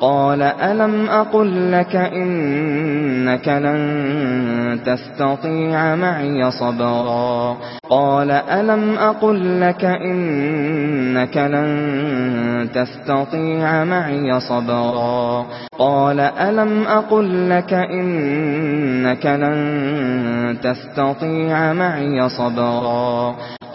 قال ألم أقل لك إنك لن تستطيع معي صبرا؟ قال ألم أقل لك إنك لن تستطيع معي صبرا؟ قال ألم أقل لك إنك لن تستطيع معي صبرا؟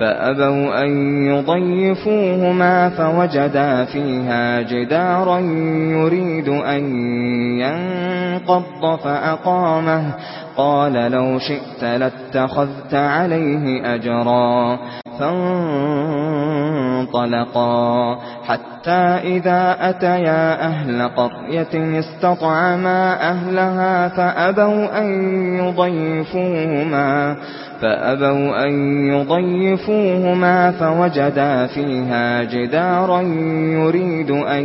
فأبوا أن يضيفوهما فوجدا فيها جدارا يريد أن ينقض فأقامه قال لو شئت لاتخذت عليه أجرا فانطلقا حتى إذا أتيا أهل قرية استطعما أهلها فأبوا أن يضيفوهما فأبوا أن يضيفوهما فوجدا فيها جدارا يريد أن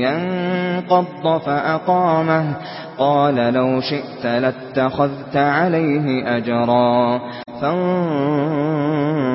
ينقض فأقامه قال لو شئت لاتخذت عليه أجرا. فانظر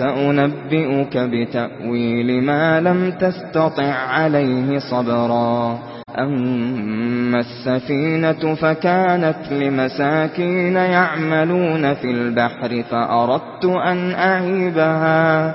فَأُنَبِّئُكَ بِتَأْوِيلِ مَا لَمْ تَسْتَطِعْ عَلَيْهِ صَبْرًا. أَمَّا السَّفِينَةُ فَكَانَتْ لِمَسَاكِينَ يَعْمَلُونَ فِي الْبَحْرِ فَأَرَدتُّ أَنْ أَعِيبَهَا.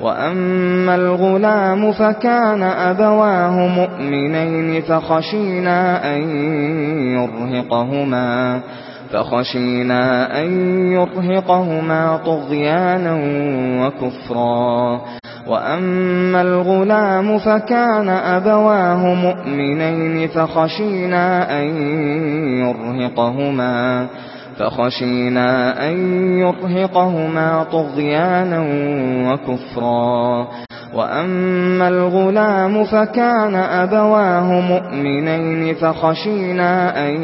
وأما الغلام فكان أبواه مؤمنين فخشينا أن يرهقهما فخشينا أن يرهقهما طغيانا وكفرا وأما الغلام فكان أبواه مؤمنين فخشينا أن يرهقهما فخشينا أن يرهقهما طغيانا وكفرا. وأما الغلام فكان أبواه مؤمنين فخشينا أن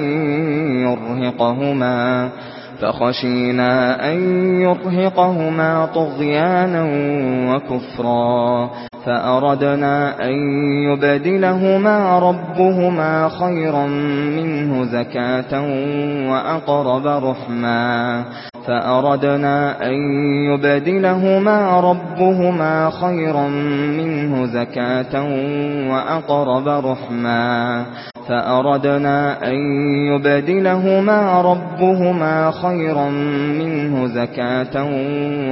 يرهقهما فخشينا أن يرهقهما طغيانا وكفرا. فأردنا أن يبدلهما ربهما خيرا منه زكاة وأقرب رحما. فأردنا أن يبدلهما ربهما خيرا منه زكاة وأقرب رحما. فأردنا أن يبدلهما ربهما خيرا منه زكاة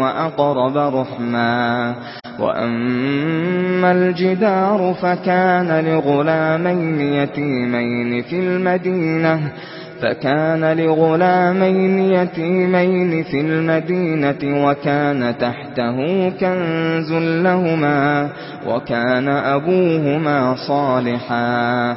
وأقرب رحما. وأما الجدار فكان لغلامين يتيمين في المدينة فكان لغلامين يتيمين في المدينة وكان تحته كنز لهما وكان أبوهما صالحا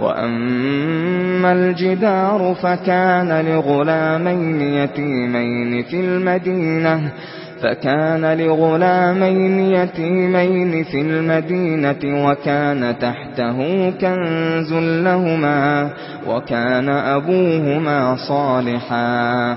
وأما الجدار فكان لغلامين يتيمين في المدينة فكان لغلامين يتيمين في المدينة وكان تحته كنز لهما وكان أبوهما صالحا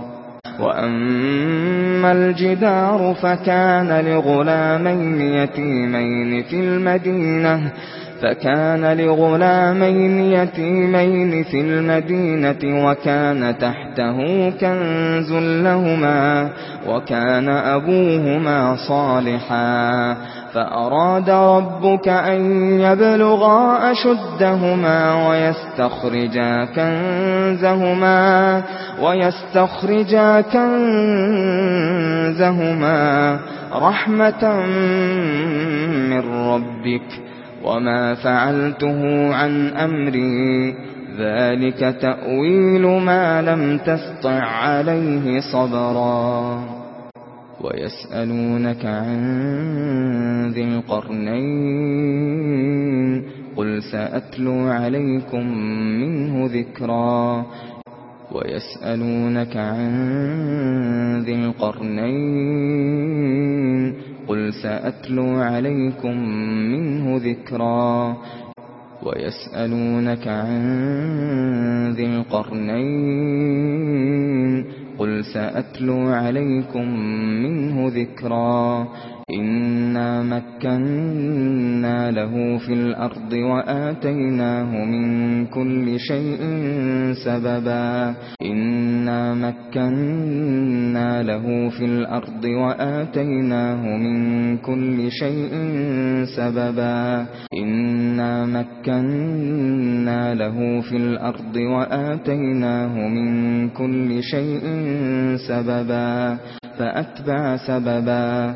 وأما الجدار فكان لغلامين يتيمين في المدينة فكان لغلامين يتيمين في المدينة وكان تحته كنز لهما وكان أبوهما صالحا فأراد ربك أن يبلغا أشدهما ويستخرجا كنزهما ويستخرجا كنزهما رحمة من ربك وما فعلته عن أمري ذلك تأويل ما لم تسطع عليه صبرا ويسألونك عن ذي القرنين قل سأتلو عليكم منه ذكرا ويسألونك عن ذي القرنين قل سأتلو عليكم منه ذكرا ويسألونك عن ذي القرنين قُلْ سَأَتْلُو عَلَيْكُمْ مِنْهُ ذِكْرًا إنا مكنا له في الأرض وآتيناه من كل شيء سببا إنا مكنا له في الأرض وآتيناه من كل شيء سببا إنا مكنا له في الأرض وآتيناه من كل شيء سببا فأتبع سببا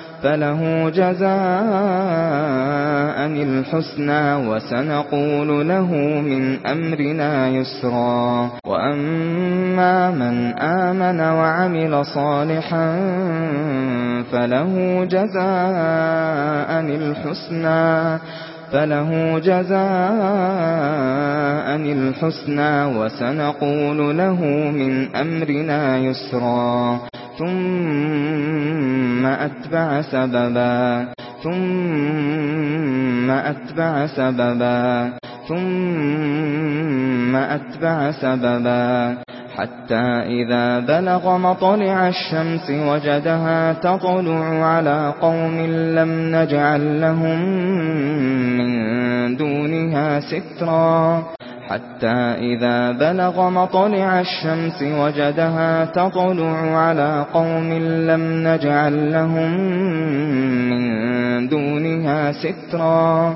فله جزاء الحسنى وسنقول له من أمرنا يسرا. وأما من آمن وعمل صالحا فله جزاء الحسنى. فله جزاء الحسنى وسنقول له من أمرنا يسرا. ثم أتبع سببا. ثم أتبع سببا. ثم أتبع سببا. حتى إذا بلغ مطلع الشمس وجدها تطلع على قوم لم نجعل لهم من دونها سترا. حتى إذا بلغ مطلع الشمس وجدها تطلع على قوم لم نجعل لهم من دونها سترا.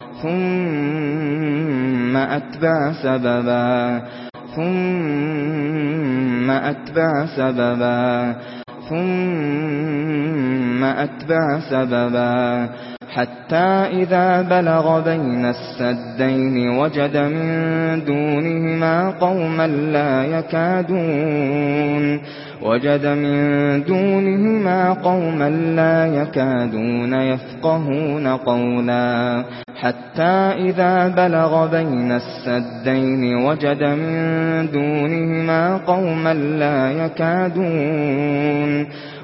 ثم أتبع سببا. ثم أتبع سببا. ثم أتبع سببا. حتى إذا بلغ بين السدين وجد من دونهما قوما لا يكادون. وجد من دونهما قوما لا يكادون يفقهون قولا حتى إذا بلغ بين السدين وجد من دونهما قوما لا يكادون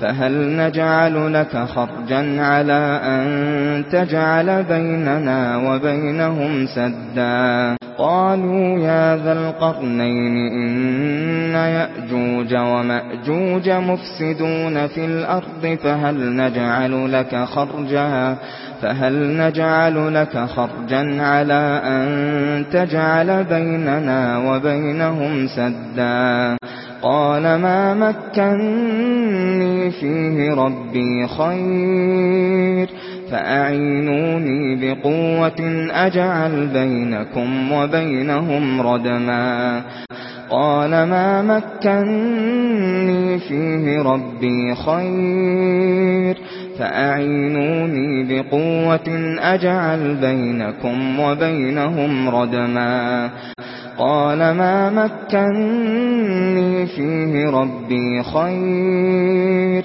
فهل نجعل لك خرجا على أن تجعل بيننا وبينهم سدا قالوا يا ذا القرنين إن يأجوج ومأجوج مفسدون في الأرض فهل نجعل لك خرجا فهل نجعل لك خرجا على أن تجعل بيننا وبينهم سدا قال ما مكنني فيه ربي خير فأعينوني بقوة أجعل بينكم وبينهم ردما قال ما مكنني فيه ربي خير فأعينوني بقوة أجعل بينكم وبينهم ردما قال ما مكنني فيه ربي خير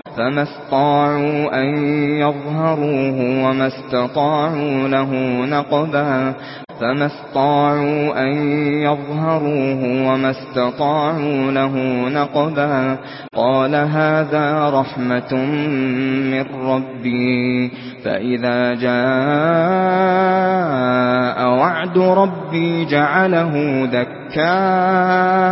فما استطاعوا أن يظهروه وما استطاعوا له نقبا فما استطاعوا أن يظهروه وما استطاعوا له نقبا قال هذا رحمة من ربي فإذا جاء وعد ربي جعله دكاء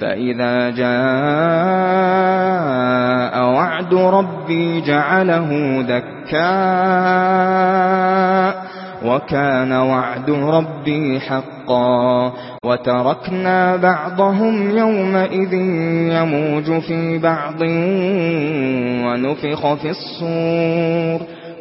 فإذا جاء وعد ربي جعله دكاء وكان وعد ربي حقا وتركنا بعضهم يومئذ يموج في بعض ونفخ في الصور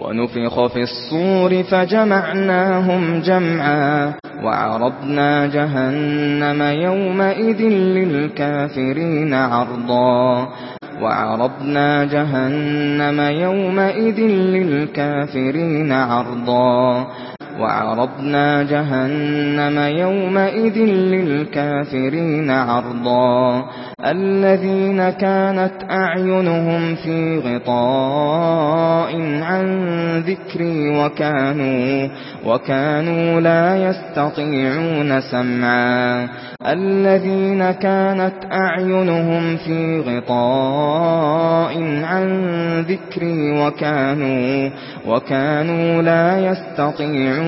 ونفخ في الصور فجمعناهم جمعا وعرضنا جهنم يومئذ للكافرين عرضا وعرضنا جهنم يومئذ للكافرين عرضا وعرضنا جهنم يومئذ للكافرين عرضا. الذين كانت أعينهم في غطاء عن ذكري وكانوا وكانوا لا يستطيعون سمعا. الذين كانت أعينهم في غطاء عن ذكري وكانوا وكانوا لا يستطيعون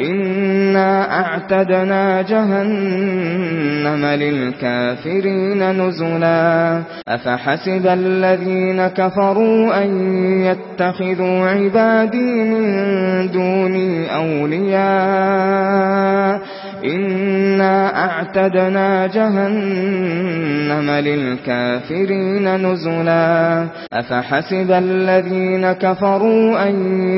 إنا أعتدنا جهنم للكافرين نزلا أفحسب الذين كفروا أن يتخذوا عبادي من دوني أولياء إنا أعتدنا جهنم للكافرين نزلا أفحسب الذين كفروا أن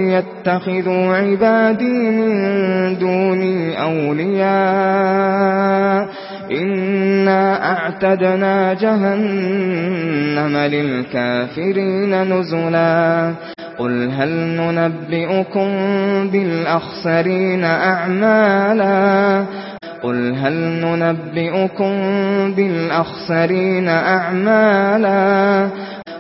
يتخذوا عبادي من دوني أولياء إنا أعتدنا جهنم للكافرين نزلا قل هل ننبئكم بالأخسرين أعمالا قل هل ننبئكم بالأخسرين أعمالا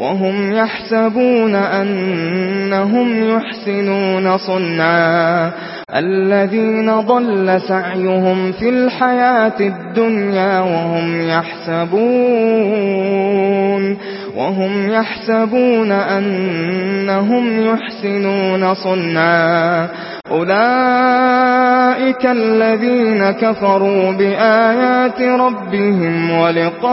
وهم يحسبون أنهم يحسنون صنعا. الذين ضل سعيهم في الحياة الدنيا وهم يحسبون وهم يحسبون أنهم يحسنون صنعا. أولئك الذين كفروا بآيات ربهم ولقائه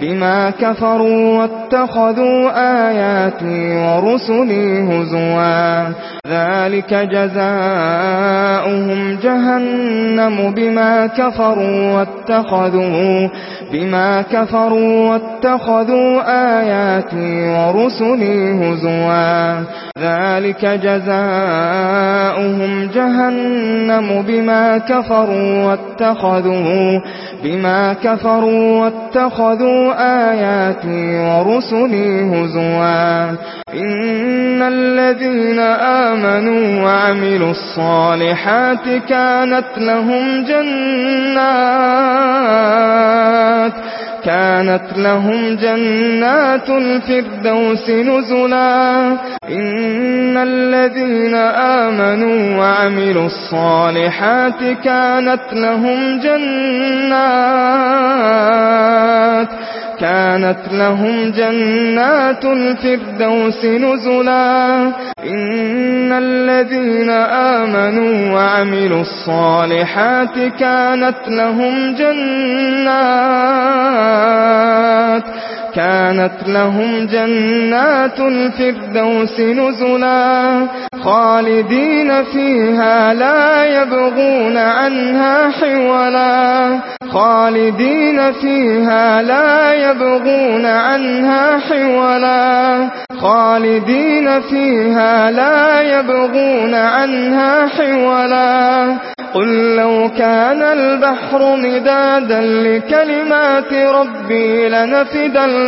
بما كفروا واتخذوا آياتي ورسلي هزوا. ذلك جزاؤهم جهنم بما كفروا واتخذوا بما كفروا واتخذوا آياتي ورسلي هزوا. ذلك جزاؤهم جهنم بما كفروا واتخذوا بما كفروا واتخذوا آياتي ورسلي هزوا. إن الذين آمنوا وعملوا الصالحات كانت لهم جنات. كانت لهم جنات الفردوس نزلا. إن الذين آمنوا وعملوا الصالحات كانت لهم جنات. كانت لهم جنات الفردوس نزلا. إن الذين آمنوا وعملوا الصالحات كانت لهم جنات كانت لهم جنات الفردوس نزلا خالدين فيها لا يبغون عنها حولا خالدين فيها لا يبغون عنها حولا خالدين فيها لا يبغون عنها حولا قل لو كان البحر مدادا لكلمات ربي لنفد البحر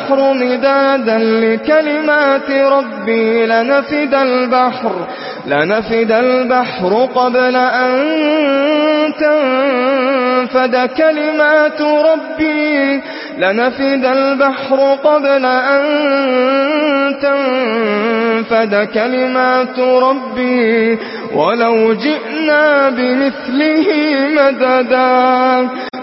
البحر مدادا لكلمات ربي لنفد البحر لنفد البحر قبل أن تنفد كلمات ربي لنفد البحر قبل أن تنفد كلمات ربي. ولو جئنا بمثله مددا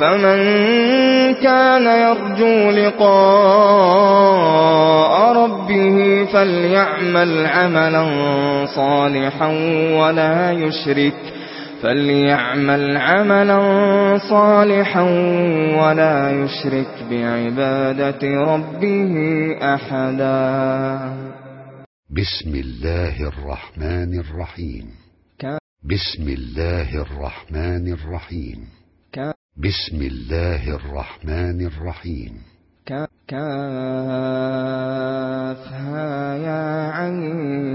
فمن كان يرجو لقاء ربه فليعمل عملا صالحا ولا يشرك فليعمل عملا صالحا ولا يشرك بعبادة ربه أحدا. بسم الله الرحمن الرحيم. بسم الله الرحمن الرحيم. بسم الله الرحمن الرحيم. كافها يا عين.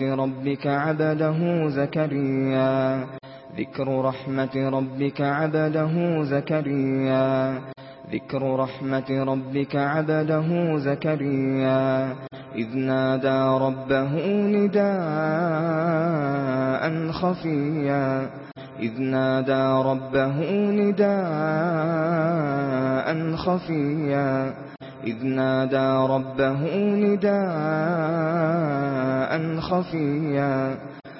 رحمة ربك عبده زكريا. ذكر رحمة ربك عبده زكريا. ذكر رحمة ربك عبده زكريا إذ نادى ربه نداء خفيا إذ نادى ربه نداء خفيا إذ نادى ربه نداء خفيا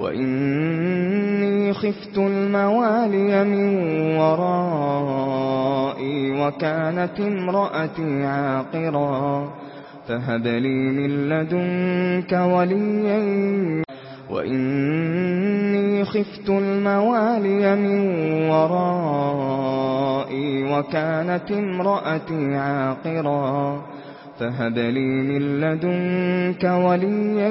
وَإِنِّي خِفْتُ الْمَوَالِيَ مِنْ وَرَائِي وَكَانَتِ امْرَأَتِي عَاقِرًا فَهَبْ لِي مِنْ لَدُنْكَ وَلِيًّا وَإِنِّي خِفْتُ الْمَوَالِيَ مِنْ وَرَائِي وَكَانَتِ امْرَأَتِي عَاقِرًا فَهَبْ لِي مِنْ لَدُنْكَ وَلِيًّا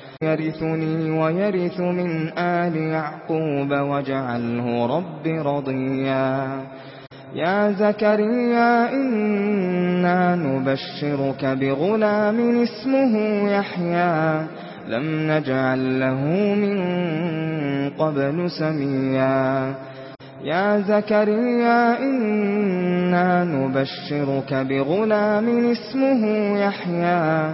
يرثني ويرث من آل يعقوب واجعله رب رضيا. يا زكريا إنا نبشرك بغلام اسمه يحيى. لم نجعل له من قبل سميا. يا زكريا إنا نبشرك بغلام اسمه يحيى.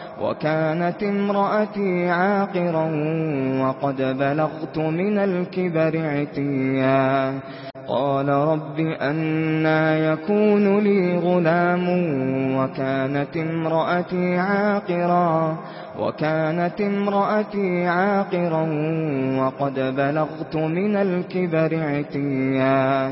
وكانت امرأتي عاقرا وقد بلغت من الكبر عتيا. قال رب أنا يكون لي غلام وكانت امرأتي عاقرا وكانت امرأتي عاقرا وقد بلغت من الكبر عتيا.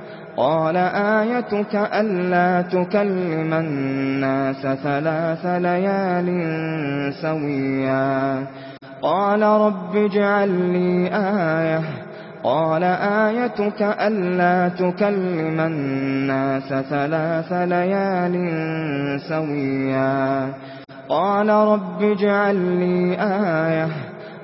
قال آيتك ألا تكلم الناس ثلاث ليال سويا. قال رب اجعل لي آية. قال آيتك ألا تكلم الناس ثلاث ليال سويا. قال رب اجعل لي آية.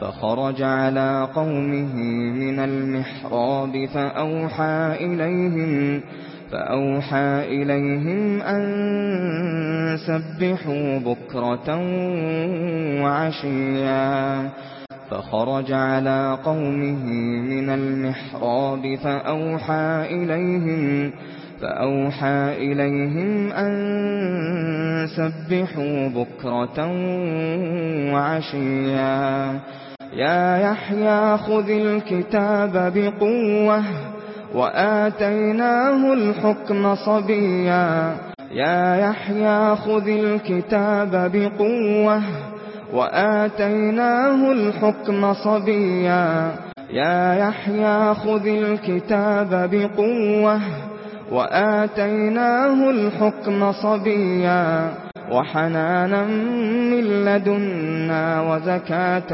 فخرج على قومه من المحراب فأوحى إليهم فأوحى إليهم أن سبحوا بكرة وعشيا. فخرج على قومه من المحراب فأوحى إليهم فأوحى إليهم أن سبحوا بكرة وعشيا. يا يحيى خذ الكتاب بقوة وآتيناه الحكم صبيا. يا يحيى خذ الكتاب بقوة وآتيناه الحكم صبيا. يا يحيى خذ الكتاب بقوة وآتيناه الحكم صبيا. وحنانا من لدنا وزكاة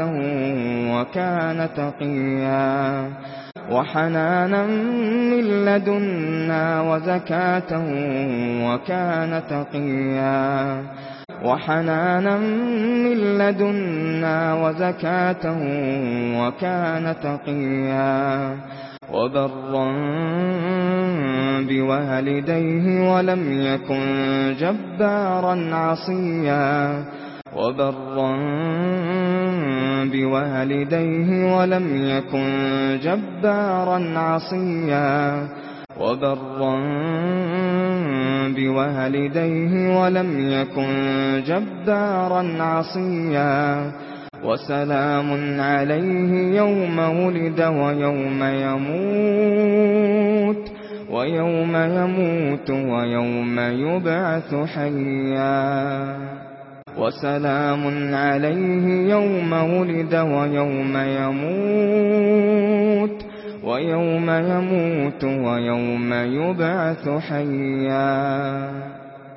وكان تقيا. وحنانا من لدنا وزكاة وكان تقيا. وحنانا من لدنا وزكاة وكان تقيا. وبرا بوالديه ولم يكن جبارا عصيا وبرا بوالديه ولم يكن جبارا عصيا وبرا بوالديه ولم يكن جبارا عصيا وسلام عليه يوم ولد ويوم يموت ويوم يموت ويوم يبعث حيا وسلام عليه يوم ولد ويوم يموت ويوم يموت ويوم يبعث حيا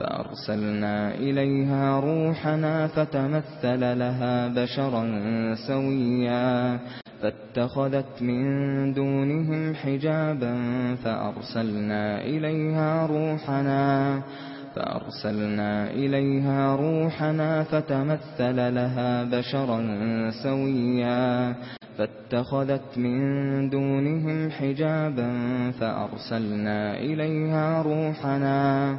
فأرسلنا إليها روحنا فتمثل لها بشرا سويا فاتخذت من دونهم حجابا فأرسلنا إليها روحنا فأرسلنا إليها روحنا فتمثل لها بشرا سويا فاتخذت من دونهم حجابا فأرسلنا إليها روحنا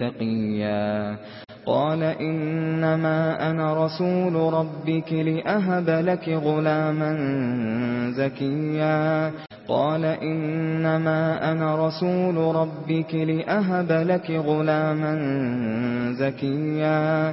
تقيا قال إنما أنا رسول ربك لأهب لك غلاما زكيا قال إنما أنا رسول ربك لأهب لك غلاما زكيا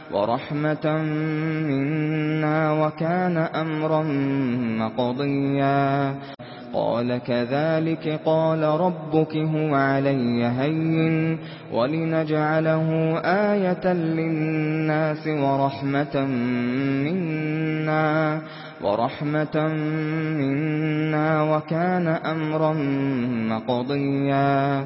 ورحمة منا وكان أمرا مقضيا. قال كذلك قال ربك هو علي هين ولنجعله آية للناس ورحمة منا. ورحمة منا وكان أمرا مقضيا.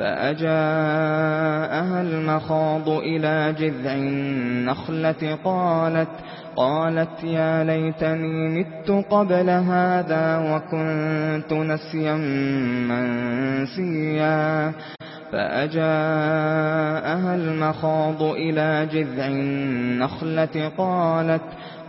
فأجاءها المخاض إلى جذع النخلة قالت قالت يا ليتني مت قبل هذا وكنت نسيا منسيا فأجاءها المخاض إلى جذع النخلة قالت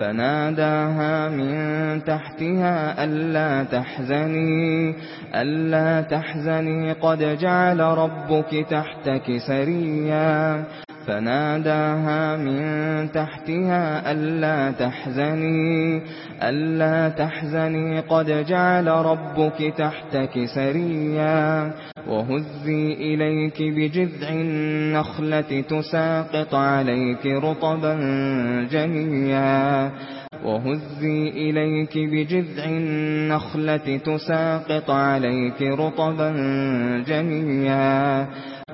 فناداها من تحتها ألا تحزني ألا تحزني قد جعل ربك تحتك سريا. فناداها من تحتها ألا تحزني ألا تحزني قد جعل ربك تحتك سريا وهزي إليك بجذع النخلة تساقط عليك رطبا جنيا وهزي إليك بجذع النخلة تساقط عليك رطبا جنيا.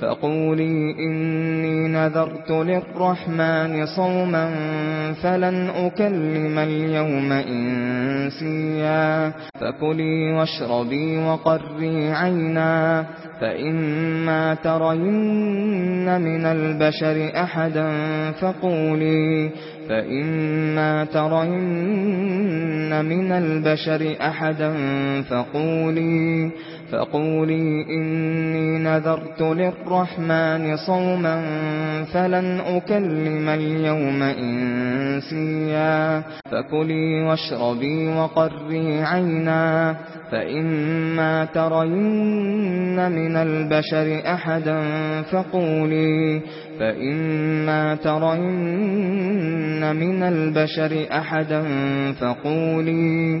فقولي إني نذرت للرحمن صوما فلن أكلم اليوم إنسيا فكلي واشربي وقري عينا فإما ترين من البشر أحدا فقولي فإما ترين من البشر أحدا فقولي فقولي إني نذرت للرحمن صوما فلن أكلم اليوم إنسيا فكلي واشربي وقري عينا فإما ترين من البشر أحدا فقولي فإما ترين من البشر أحدا فقولي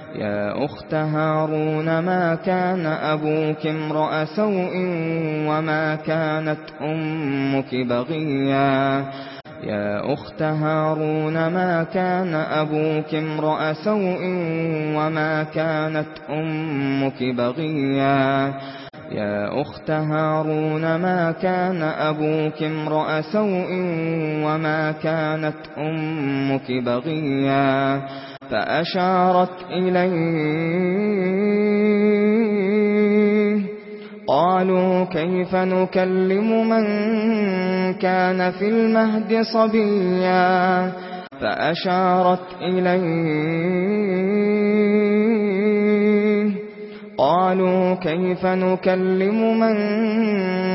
يا أخت هارون ما كان أبوك امرأ سوء وما كانت أمك بغيا؟ يا أخت هارون ما كان أبوك امرأ سوء وما كانت أمك بغيا؟ يا أخت هارون ما كان أبوك امرأ سوء وما كانت أمك بغيا؟ يا أخت هارون ما كان أبوك امرأ سوء وما كانت أمك بغيا فأشارت إليه. قالوا كيف نكلم من كان في المهد صبيا. فأشارت إليه. قالوا كيف نكلم من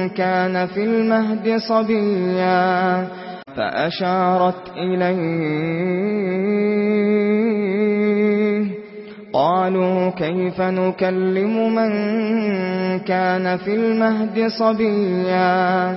كان في المهد صبيا. فأشارت إليه. قالوا كيف نكلم من كان في المهد صبيا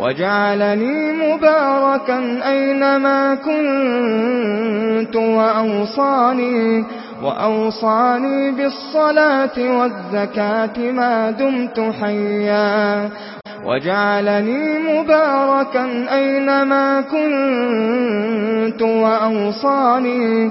وجعلني مباركا أينما كنت وأوصاني وأوصاني بالصلاة والزكاة ما دمت حيا. وجعلني مباركا أينما كنت وأوصاني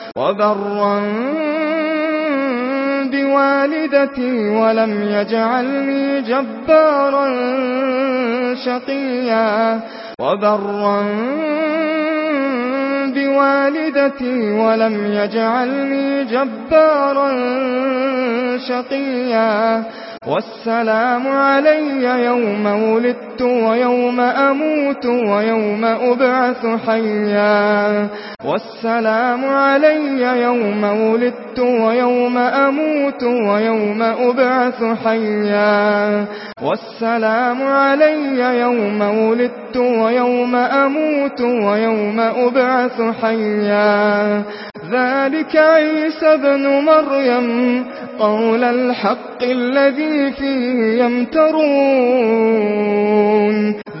وبرا بوالدتي ولم يجعلني جبارا شقيا وبرا بوالدتي ولم يجعلني جبارا شقيا والسلام علي يوم ولدت ويوم أموت ويوم أبعث حيا. والسلام علي يوم ولدت ويوم أموت ويوم أبعث حيا. والسلام علي يوم ولدت ويوم أموت ويوم أبعث حيا. ذلك عيسى بن مريم قول الحق الذي فيه يمترون.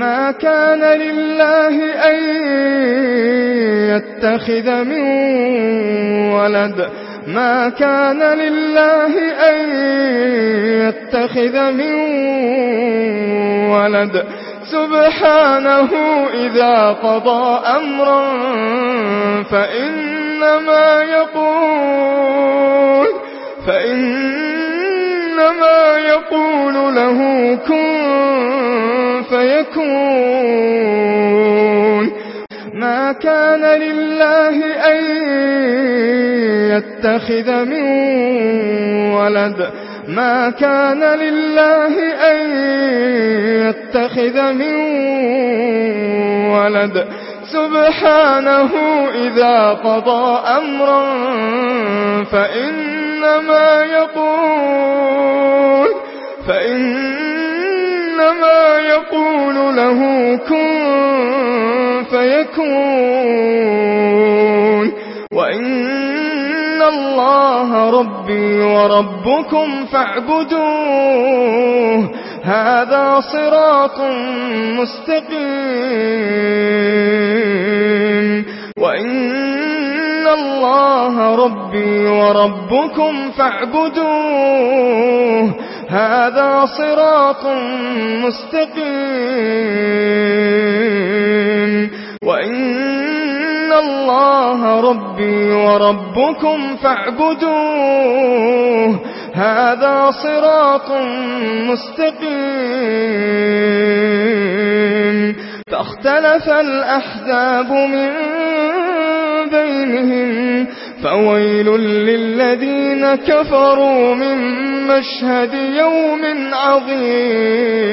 ما كان لله أن يتخذ من ولد. ما كان لله أن يتخذ من ولد. سبحانه إذا قضى أمرا فإنما يقول فَإِنَّ ما يقول له كن فيكون ما كان لله أن يتخذ من ولد ما كان لله أن يتخذ من ولد سبحانه إذا قضى أمرا فإنما يقول فإنما يقول له كن فيكون وإن الله ربي وربكم فاعبدوه هذا صراط مستقيم. وإن الله ربي وربكم فاعبدوه. هذا صراط مستقيم. وإن الله ربي وربكم فاعبدوه هذا صراط مستقيم فاختلف الأحزاب من بينهم فويل للذين كفروا من مشهد يوم عظيم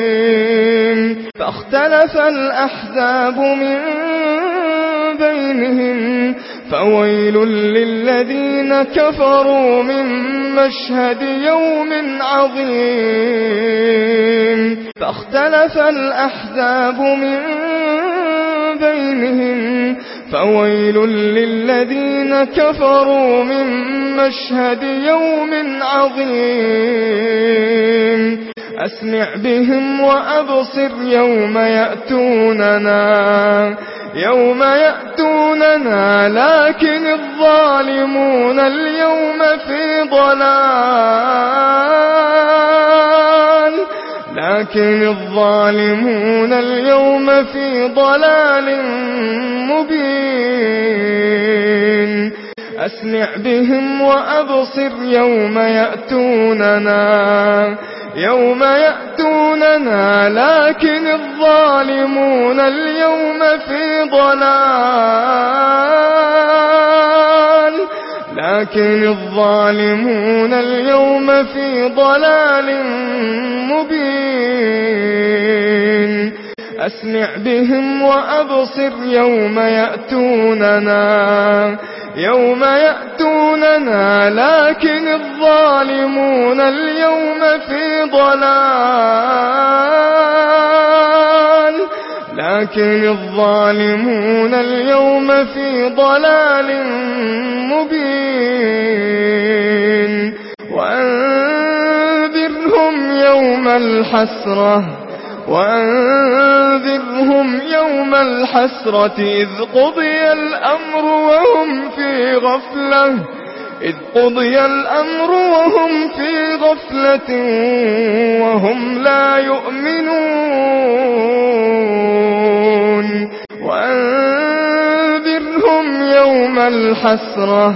فاختلف الأحزاب من بينهم فويل للذين كفروا من مشهد يوم عظيم فاختلف الأحزاب من بينهم فويل للذين كفروا من مشهد يوم عظيم أسمع بهم وأبصر يوم يأتوننا يوم يأتوننا لكن الظالمون اليوم في ضلال لكن الظالمون اليوم في ضلال مبين. أسمع بهم وأبصر يوم يأتوننا. يوم يأتوننا لكن الظالمون اليوم في ضلال. لكن الظالمون اليوم في ضلال مبين. أسمع بهم وأبصر يوم يأتوننا. يوم يأتوننا لكن الظالمون اليوم في ضلال. لكن الظالمون اليوم في ضلال مبين. وأنذرهم يوم الحسرة. وأنذرهم يوم الحسرة. إذ قضي الأمر وهم في غفلة. إذ قضي الأمر وهم في غفلة. وهم لا يؤمنون. الحسرة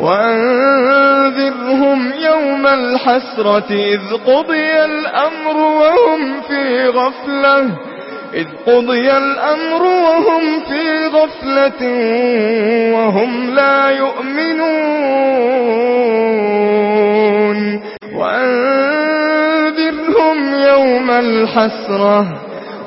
وأنذرهم يوم الحسرة إذ قضي الأمر وهم في غفلة إذ قضي الأمر وهم في غفلة وهم لا يؤمنون وأنذرهم يوم الحسرة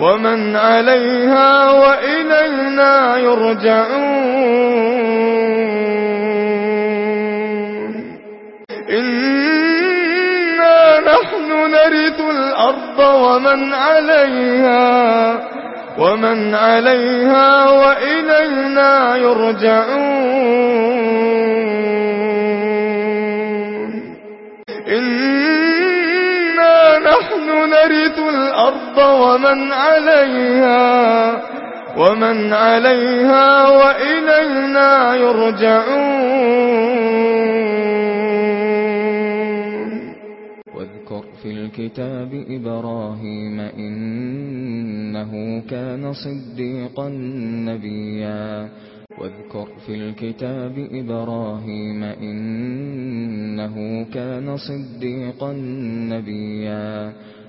ومن عليها وإلينا يرجعون. إنا نحن نرث الأرض ومن عليها ومن عليها وإلينا يرجعون. إنا نرث الأرض ومن عليها ومن عليها وإلينا يرجعون. واذكر في الكتاب إبراهيم إنه كان صديقا نبيا. واذكر في الكتاب إبراهيم إنه كان صديقا نبيا.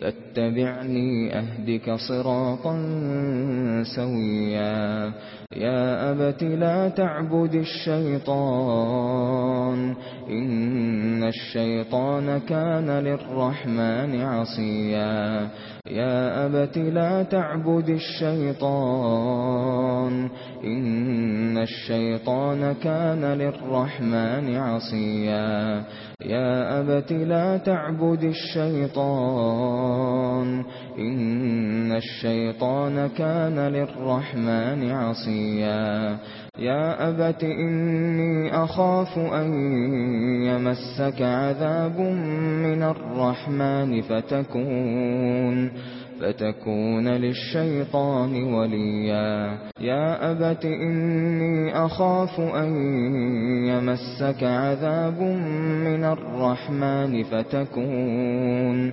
فاتبعني أهدك صراطا سويا. يا أبت لا تعبد الشيطان إن الشيطان كان للرحمن عصيا. يا أبت لا تعبد الشيطان إن الشيطان كان للرحمن عصيا. يا أبت لا تعبد الشيطان إن الشيطان كان للرحمن عصيا. عشيا يا أبت إني أخاف أن يمسك عذاب من الرحمن فتكون فتكون للشيطان وليا. يا أبت إني أخاف أن يمسك عذاب من الرحمن فتكون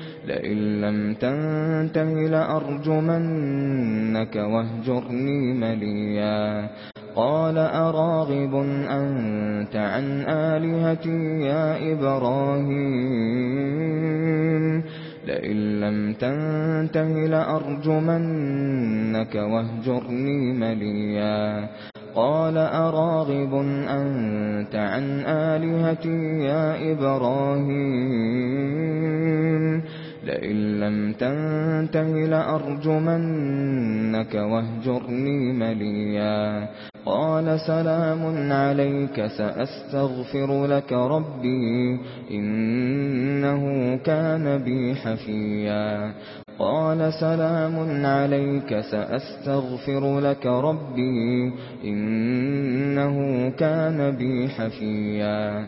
لئن لم تنتهي لأرجمنك واهجرني مليا. قال أراغب أنت عن آلهتي يا إبراهيم؟ لئن لم تنتهي لأرجمنك واهجرني مليا. قال أراغب أنت عن آلهتي يا إبراهيم؟ لئن لم تنتهي لأرجمنك واهجرني مليا. قال سلام عليك سأستغفر لك ربي إنه كان بي حفيا. قال سلام عليك سأستغفر لك ربي إنه كان بي حفيا.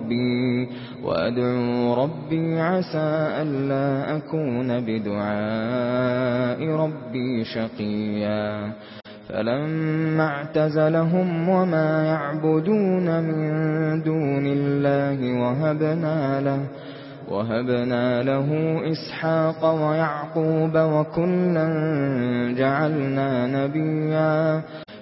ربي وأدعو ربي عسى ألا أكون بدعاء ربي شقيا فلما اعتزلهم وما يعبدون من دون الله وهبنا له وهبنا له إسحاق ويعقوب وكلا جعلنا نبيا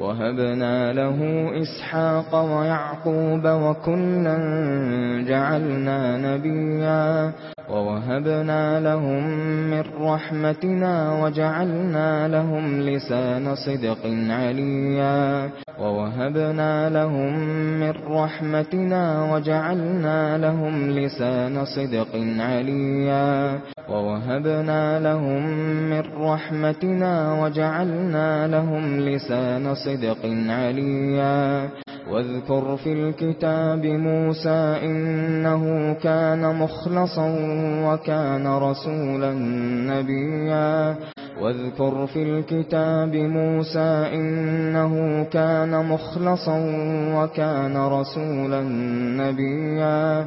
وَهَبْنَا لَهُ إِسْحَاقَ وَيَعْقُوبَ وَكُلًّا جَعَلْنَا نَبِيًّا وَوَهَبْنَا لَهُم مِّن رَّحْمَتِنَا وَجَعَلْنَا لَهُمْ لِسَانَ صِدْقٍ عَلِيًّا. وَوَهَبْنَا لَهُم مِّن رَّحْمَتِنَا وَجَعَلْنَا لَهُمْ لِسَانَ صِدْقٍ عَلِيًّا. وَوَهَبْنَا لَهُم مِّن رَّحْمَتِنَا وَجَعَلْنَا لَهُمْ لِسَانَ صِدْقٍ عَلِيًّا. واذكر في الكتاب موسى إنه كان مخلصا وكان رسولا نبيا. واذكر في الكتاب موسى إنه كان مخلصا وكان رسولا نبيا.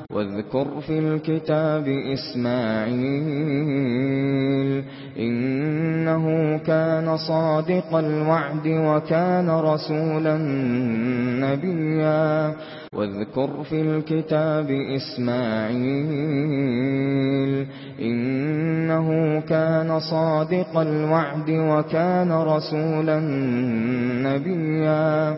واذكر في الكتاب إسماعيل إنه كان صادق الوعد وكان رسولا نبيا. واذكر في الكتاب إسماعيل إنه كان صادق الوعد وكان رسولا نبيا.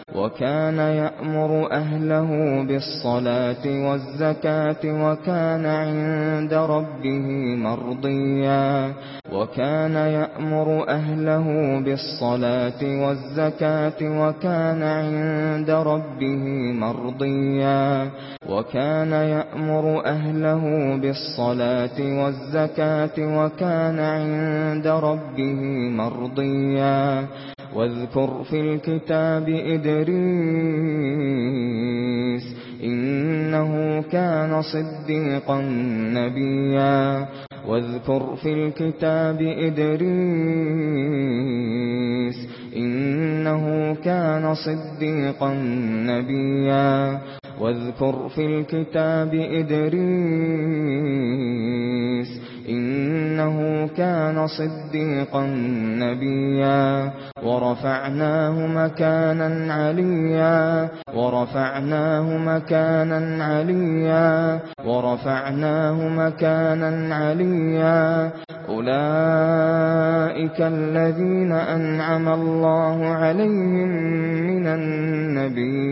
وكان يأمر أهله بالصلاة والزكاة وكان عند ربه مرضيا. وكان يأمر أهله بالصلاة والزكاة وكان عند ربه مرضيا. وكان يأمر أهله بالصلاة والزكاة وكان عند ربه مرضيا. واذكر في الكتاب إدريس إنه كان صديقا نبيا. واذكر في الكتاب إدريس إنه كان صديقا نبيا. واذكر في الكتاب إدريس إنه كان صديقا نبيا. ورفعناه مكانا عليا. ورفعناه مكانا عليا. ورفعناه مكانا عليا. أولئك الذين أنعم الله عليهم من النبيين.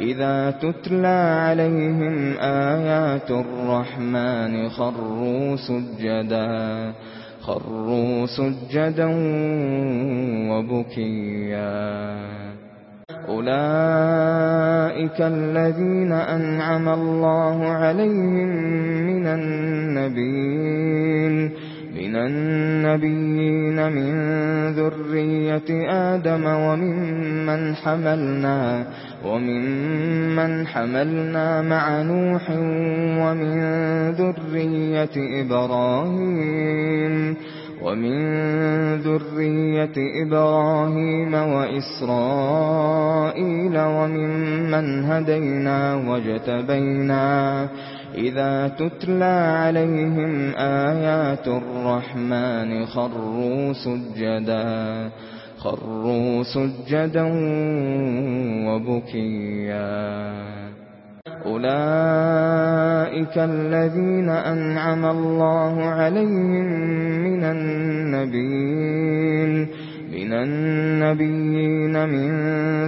إذا تتلى عليهم آيات الرحمن خروا سجدا خروا سجدا وبكيا. أولئك الذين أنعم الله عليهم من النبيين. من النبيين من ذرية آدم وممن حملنا وممن حملنا مع نوح ومن ذرية إبراهيم ومن ذرية إبراهيم وإسرائيل وممن هدينا واجتبينا إذا تتلى عليهم آيات الرحمن خروا سجدا خروا سجدا وبكيا. أولئك الذين أنعم الله عليهم من النبيين من النبيين من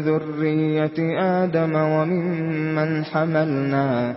ذرية آدم وممن حملنا.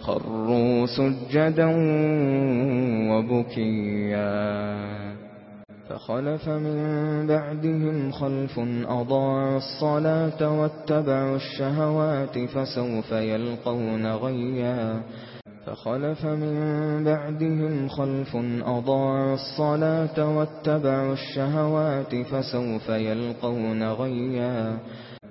خروا سجدا وبكيا. فخلف من بعدهم خلف أضاعوا الصلاة واتبعوا الشهوات فسوف يلقون غيا. فخلف من بعدهم خلف أضاعوا الصلاة واتبعوا الشهوات فسوف يلقون غيا.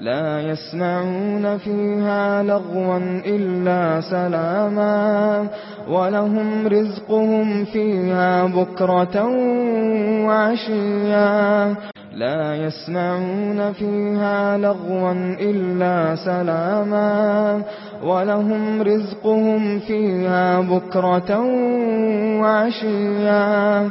لا يسمعون فيها لغوا إلا سلاما ولهم رزقهم فيها بكرة وعشيا. لا يسمعون فيها لغوا إلا سلاما ولهم رزقهم فيها بكرة وعشيا.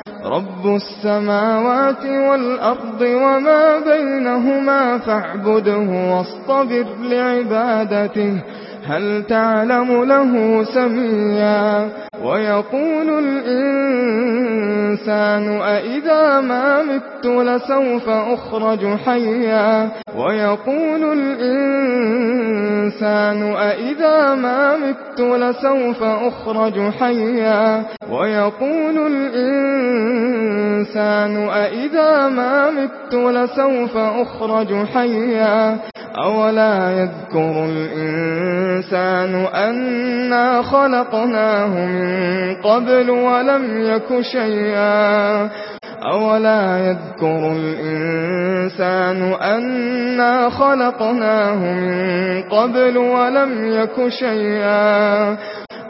رب السماوات والأرض وما بينهما فاعبده واصطبر لعبادته هل تعلم له سميا ويقول الإنسان أئذا ما مت لسوف أخرج حيا ويقول الإنسان أئذا ما ميت لسوف أخرج حيا ويقول الإنسان أئذا ما مت لسوف أخرج حيا أولا يذكر الإنسان الإنسان أنا خلقناه من قبل ولم يك شيئا أولا يذكر الإنسان أنا خلقناه من قبل ولم يك شيئا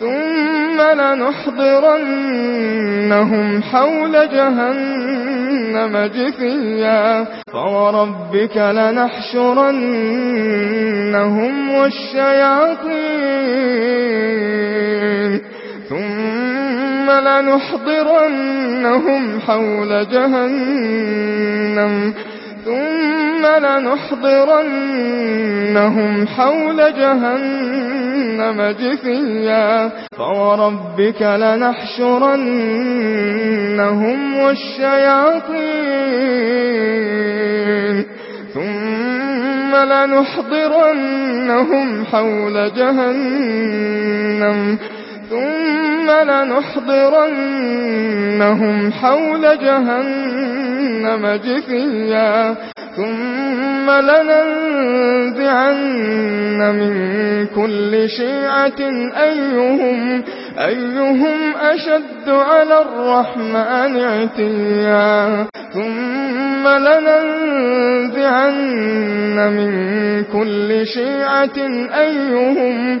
ثم لنحضرنهم حول جهنم جثيا. فوربك لنحشرنهم والشياطين. ثم لنحضرنهم حول جهنم. ثم لنحضرنهم حول جهنم جثيا فوربك لنحشرنهم والشياطين ثم لنحضرنهم حول جهنم ثم لنحضرنهم حول جهنم جثيا. ثم لننزعن من كل شيعة أيهم, أيهم أشد على الرحمن عتيا. ثم لننزعن من كل شيعة أيهم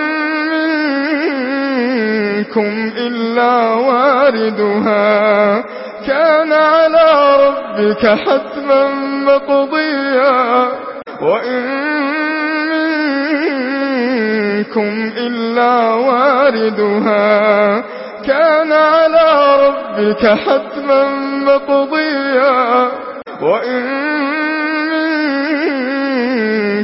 منكم إلا واردها. كان على ربك حتما مقضيا. وإن منكم إلا واردها. كان على ربك حتما مقضيا. وإن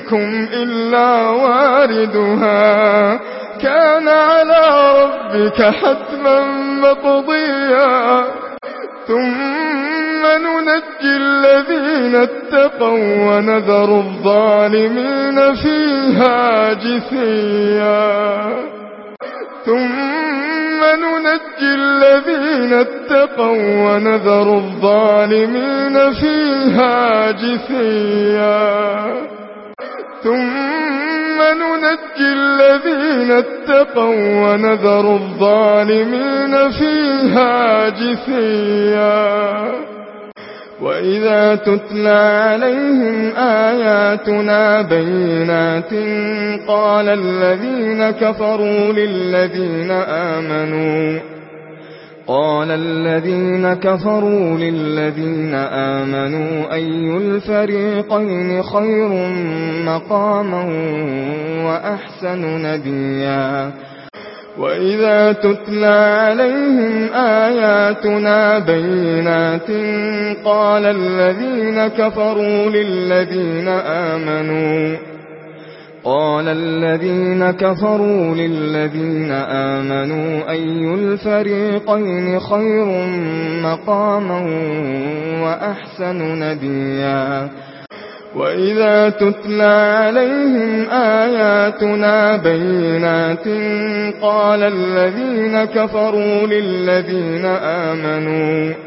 منكم إلا واردها. كان على ربك حتما مقضيا. ثم ننجي الذين اتقوا ونذر الظالمين فيها جثيا. ثم ننجي الذين اتقوا ونذر الظالمين فيها جثيا. ثم ننجي الذين اتقوا ونذر الظالمين فيها جثيا. وَإِذَا تُتْلَى عَلَيْهِمْ آيَاتُنَا بَيِّنَاتٍ قَالَ الَّذِينَ كَفَرُوا لِلَّذِينَ آمَنُوا قال الذين كفروا للذين آمنوا أي الفريقين خير مقاما وأحسن نبيا وإذا تتلى عليهم آياتنا بينات قال الذين كفروا للذين آمنوا قال الذين كفروا للذين آمنوا أي الفريقين خير مقاما وأحسن نبيا وإذا تتلى عليهم آياتنا بينات قال الذين كفروا للذين آمنوا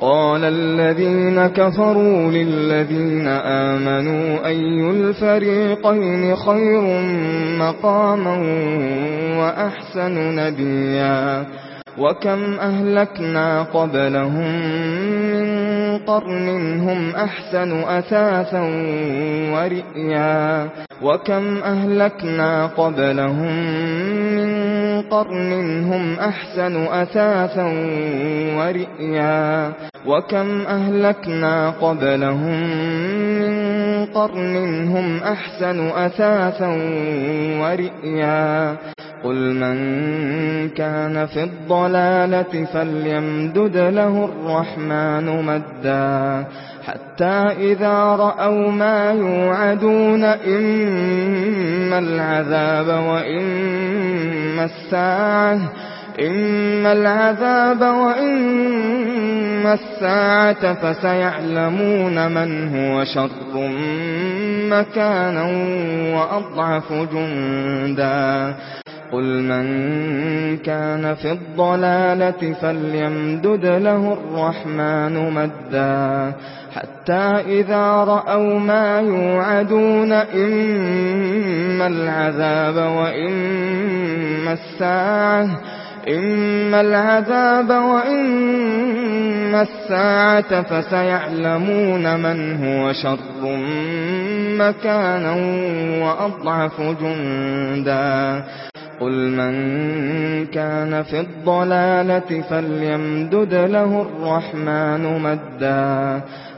قال الذين كفروا للذين آمنوا أي الفريقين خير مقاما وأحسن نبيا وكم أهلكنا قبلهم من قرن هم أحسن أثاثا ورئيا وكم أهلكنا قبلهم من من قرن هم أحسن أثاثا ورئيا وكم أهلكنا قبلهم من قرن هم أحسن أثاثا ورئيا قل من كان في الضلالة فليمدد له الرحمن مدا حتى إذا رأوا ما يوعدون إما العذاب وإما الساعة إما العذاب وإما الساعة فسيعلمون من هو شر مكانا وأضعف جندا قل من كان في الضلالة فليمدد له الرحمن مدا حتى إذا رأوا ما يوعدون إما العذاب وإما الساعة إما العذاب وإما الساعة فسيعلمون من هو شر مكانا وأضعف جندا. قل من كان في الضلالة فليمدد له الرحمن مدا.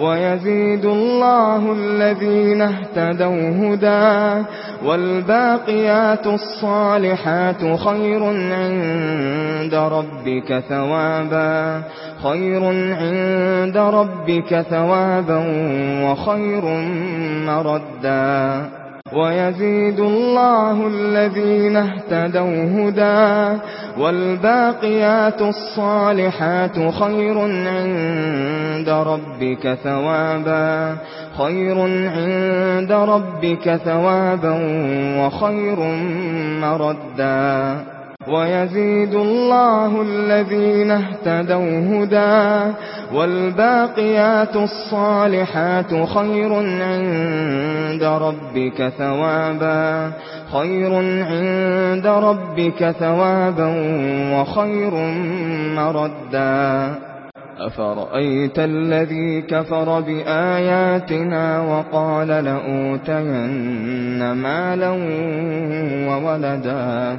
وَيَزِيدُ اللَّهُ الَّذِينَ اهْتَدَوْا هُدًى وَالْبَاقِيَاتُ الصَّالِحَاتُ خَيْرٌ عِندَ رَبِّكَ ثَوَابًا خَيْرٌ عِندَ رَبِّكَ ثَوَابًا وَخَيْرٌ مَّرَدًّا وَيَزِيدُ اللَّهُ الَّذِينَ اهْتَدَوْا هُدًى وَالْبَاقِيَاتُ الصَّالِحَاتُ خَيْرٌ عِندَ رَبِّكَ ثَوَابًا خَيْرٌ عِندَ رَبِّكَ ثَوَابًا وَخَيْرٌ مَّرَدًّا وَيَزِيدُ اللَّهُ الَّذِينَ اهْتَدَوْا هُدًى وَالْبَاقِيَاتُ الصَّالِحَاتُ خَيْرٌ عِندَ رَبِّكَ ثَوَابًا خَيْرٌ عِندَ رَبِّكَ ثَوَابًا وَخَيْرٌ مَّرَدًّا أَفَرَأَيْتَ الَّذِي كَفَرَ بِآيَاتِنَا وَقَالَ لَأُوتَيَنَّ مَالًا وَوَلَدًا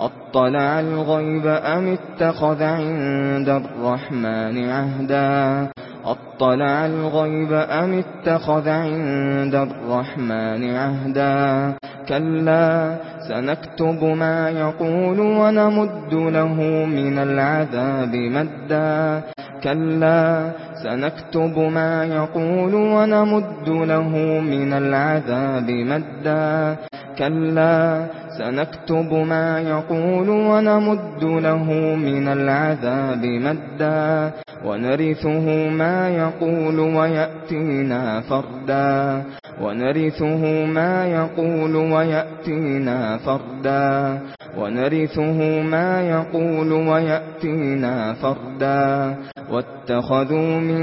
أطلع الغيب أم اتخذ عند الرحمن عهدا أطلع الغيب أم اتخذ عند الرحمن عهدا؟ كلا سنكتب ما يقول ونمد له من العذاب مدا. كلا سنكتب ما يقول ونمد له من العذاب مدا. كلا سنكتب ما يقول ونمد له من العذاب مدا. ونرثه ما يقول ويأتينا فردا. ونرثه ما يقول ويأتينا فردا. ونرثه ما يقول ويأتينا فردا. واتخذوا من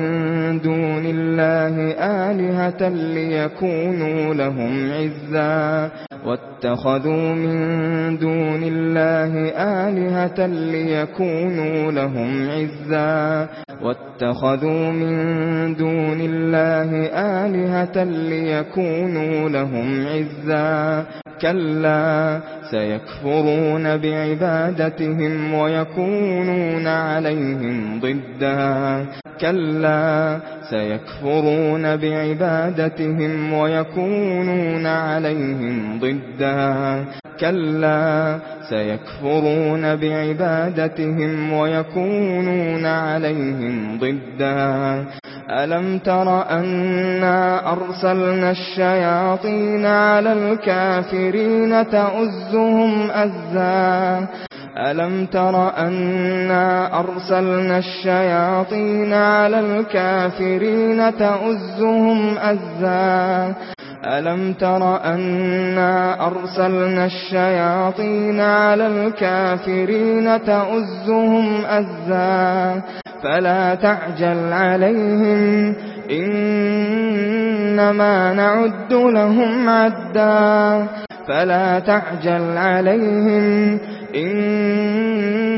دون الله آلهة ليكونوا لهم عزا. واتخذوا من دون الله آلهة ليكونوا لهم عزا. واتخذوا من دون الله آلهة ليكونوا لهم عزا. كلا سيكفرون بعبادتهم ويكونون عليهم ضدا. كلا سيكفرون بعبادتهم ويكونون عليهم ضدا. ضدها كلا سيكفرون بعبادتهم ويكونون عليهم ضدا. ألم تر أنا أرسلنا الشياطين على الكافرين تأزهم أزا؟ ألم تر أنا أرسلنا الشياطين على الكافرين تعزهم أزا؟ أَلَمْ تَرَ أَنَّا أَرْسَلْنَا الشَّيَاطِينَ عَلَى الْكَافِرِينَ تَؤُزُّهُمْ أَزًّا فَلَا تَعْجَلْ عَلَيْهِمْ إِنَّمَا نَعُدُّ لَهُمْ عَدًّا فَلَا تَعْجَلْ عَلَيْهِمْ إِنَّمَا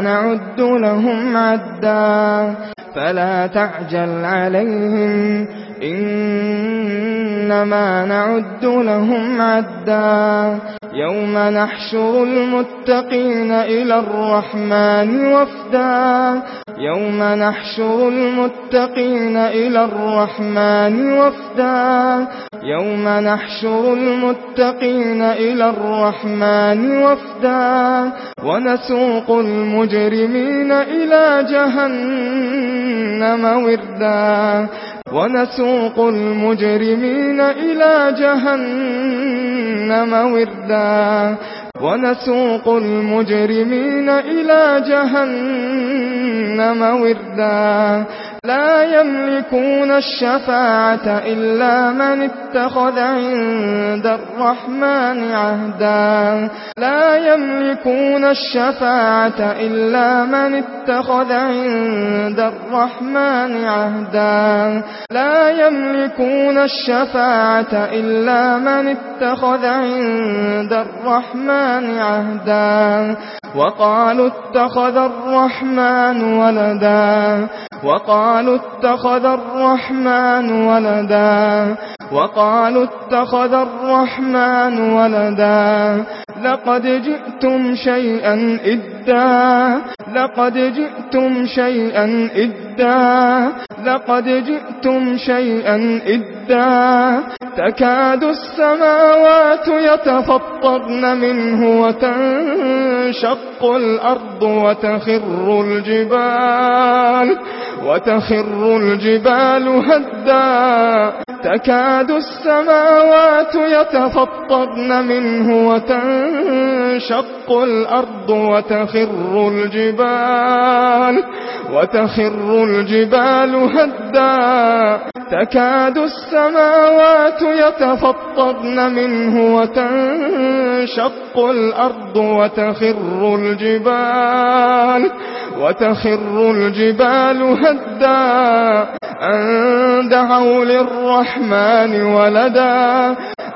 نَعُدُّ لَهُمْ عَدًّا فَلَا تَعْجَلْ عَلَيْهِمْ إِنَّ جهنما نعد لهم عدا. يوم نحشر المتقين إلى الرحمن وفدا. يوم نحشر المتقين إلى الرحمن وفدا. يوم نحشر المتقين إلى الرحمن وفدا. ونسوق المجرمين إلى جهنم وردا. ونسوق المجرمين إلى جهنم وردا. ونسوق المجرمين إلى جهنم وردا. لا يملكون الشفاعة إلا من اتخذ عند الرحمن عهدا. لا يملكون الشفاعة إلا من اتخذ عند الرحمن عهدا. لا يملكون الشفاعة إلا من اتخذ عند الرحمن عهدا. وقالوا اتخذ الرحمن ولدا. وقالوا اتخذ الرحمن ولدا. وقالوا اتخذ الرحمن ولدا. لقد جئتم شيئا إدا. لقد جئتم شيئا إدا. لقد جئتم شيئا إدا. تكاد السماوات يتفطرن منه وتنشق تشق الأرض وتخر الجبال وتخر الجبال هدا تكاد السماوات يتفطرن منه وتنشق الأرض وتخر الجبال وتخر الجبال هدا. تكاد السماوات يتفطرن منه وتنشق الأرض وتخر الجبال وتخر الجبال هدا. أن دعوا للرحمن الرحمن ولدا.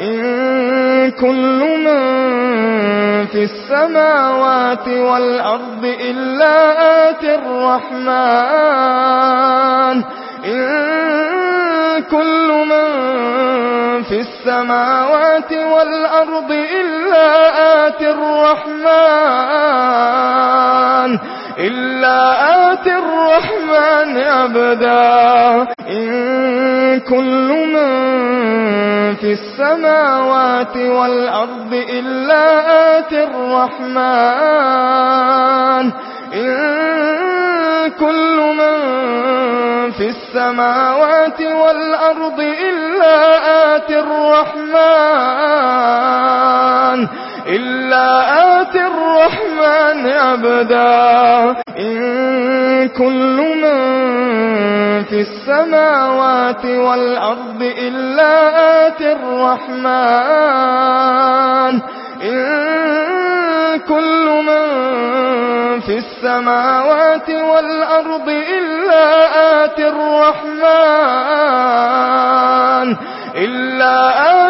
إن كل من في السماوات والأرض إلا آت الرحمن. إن كل من في السماوات والأرض إلا آت الرحمن. إلا آت الرحمن عبدا إن كل من في السماوات والأرض إلا آت الرحمن إن كل من في السماوات والأرض إلا آت الرحمن إلا آت الرحمن عبدا إن كل من في السماوات والأرض إلا آتي الرحمن إن كل من في السماوات والأرض إلا آتي الرحمن إلا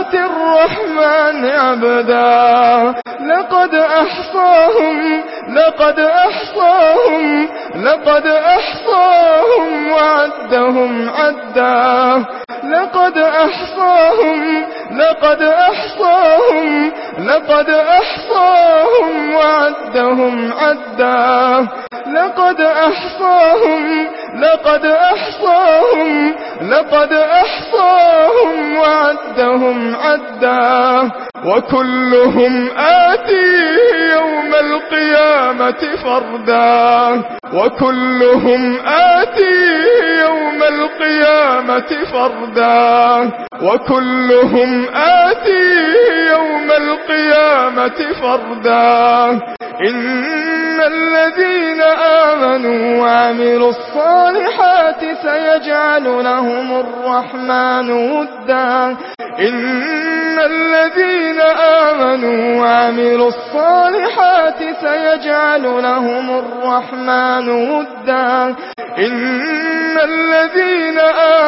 آتي الرحمن الرحمن عبدا. لقد أحصاهم لقد أحصاهم لقد أحصاهم وعدهم عدا. لقد أحصاهم لقد أحصاهم لقد أحصاهم وعدهم عدا. لقد أحصاهم لقد أحصاهم لقد أحصاهم وعدهم عدا. وكلهم آتي يوم القيامة فردا وكلهم آتي يوم القيامة فردا وكلهم آتي يوم القيامة فردا إن الذين آمنوا وعملوا الصالحات سيجعل لهم الرحمن ودا إن إن الذين آمنوا وعملوا الصالحات سيجعل لهم الرحمن ودا إن الذين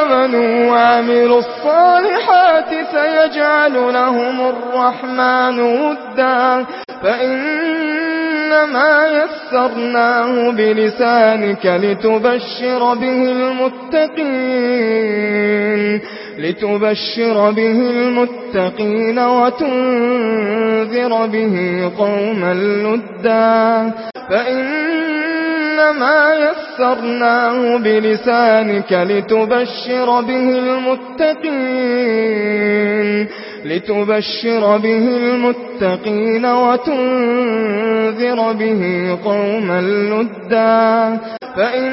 آمنوا وعملوا الصالحات سيجعل لهم الرحمن ودا فإن إنما يسرناه بلسانك لتبشر به المتقين لتبشر به المتقين وتنذر به قوما لدا. فإن إنما يسرناه بلسانك لتبشر به المتقين لتبشر به المتقين وتنذر به قوما لدا. فإن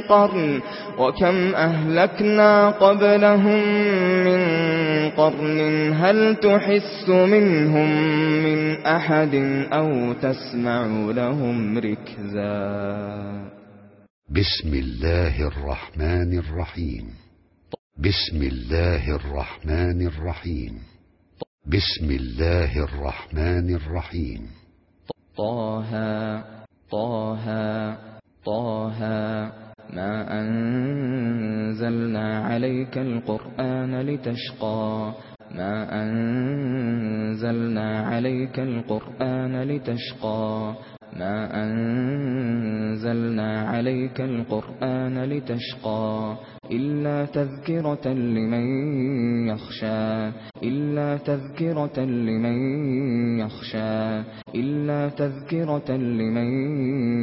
قرن وكم أهلكنا قبلهم من قرن هل تحس منهم من أحد أو تسمع لهم ركزا بسم الله الرحمن الرحيم. بسم الله الرحمن الرحيم. بسم الله الرحمن الرحيم. طه طه طه. ما أنزلنا عليك القرآن لتشقى. ما أنزلنا عليك القرآن لتشقى. ما أنزلنا عليك القرآن لتشقى. إلا تذكرة لمن يخشى. إلا تذكرة لمن يخشى. إلا تذكرة لمن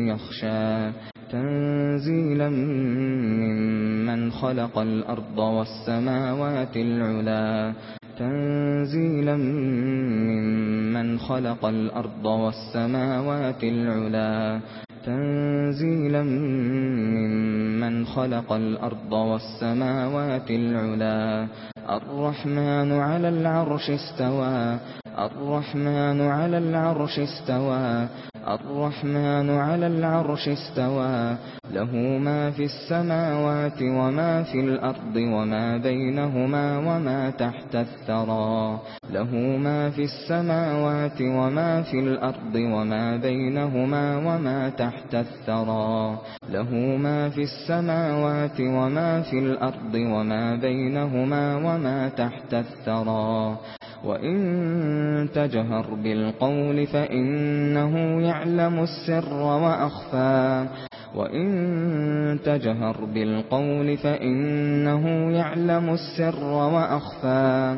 يخشى. تنزيلا ممن خلق الأرض والسماوات العلا. تنزيلا ممن خلق الأرض والسماوات العلا. تنزيلا ممن خلق الأرض والسماوات العلا. الرحمن على العرش استوى. الرحمن على العرش استوى. الرحمن على العرش استوى. له ما في السماوات وما في الأرض وما بينهما وما تحت الثرى. له ما في السماوات وما في الأرض وما بينهما وما تحت الثرى. له ما في السماوات وما في الأرض وما بينهما وما تحت الثرى. وَإِن تَجْهَرْ بِالْقَوْلِ فَإِنَّهُ يَعْلَمُ السِّرَّ وَأَخْفَى وَإِن تَجْهَرْ بِالْقَوْلِ فَإِنَّهُ يَعْلَمُ السِّرَّ وَأَخْفَى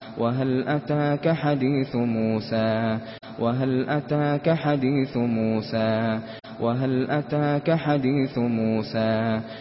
وهل أتاك حديث موسى؟ وهل أتاك حديث موسى؟ وهل أتاك حديث موسى؟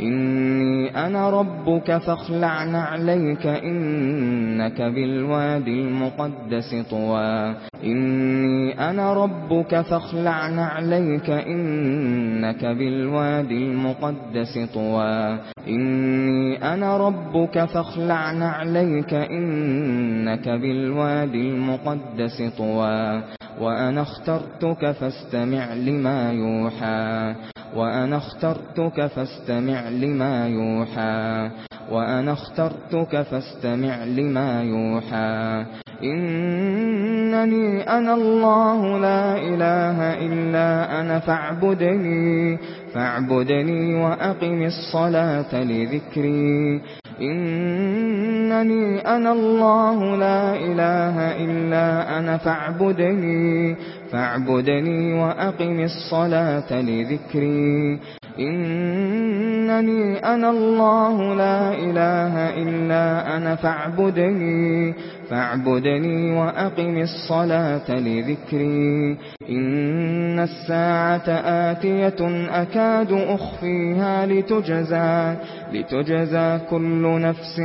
إني أنا ربك فاخلع نعليك إنك بِالْوَادِ المقدس طوى. إني أنا ربك فاخلع نعليك إنك بِالْوَادِ المقدس طوى. إني أنا ربك فاخلع نعليك إنك بِالْوَادِ المقدس طوى. وأنا اخترتك فاستمع لما يوحى. وأنا اخترتك فاستمع لما يوحى. وأنا اخترتك فاستمع لما يوحى. إنني أنا الله لا إله إلا أنا فاعبدني. فاعبدني وأقم الصلاة لذكري. إنني أنا الله لا إله إلا أنا فاعبدني. فاعبدني وأقم الصلاة لذكري. إنني أنا الله لا إله إلا أنا فاعبدني فاعبدني وأقم الصلاة لذكري. إن الساعة آتية أكاد أخفيها لتجزى. لِتُجْزَى كُلُّ نَفْسٍ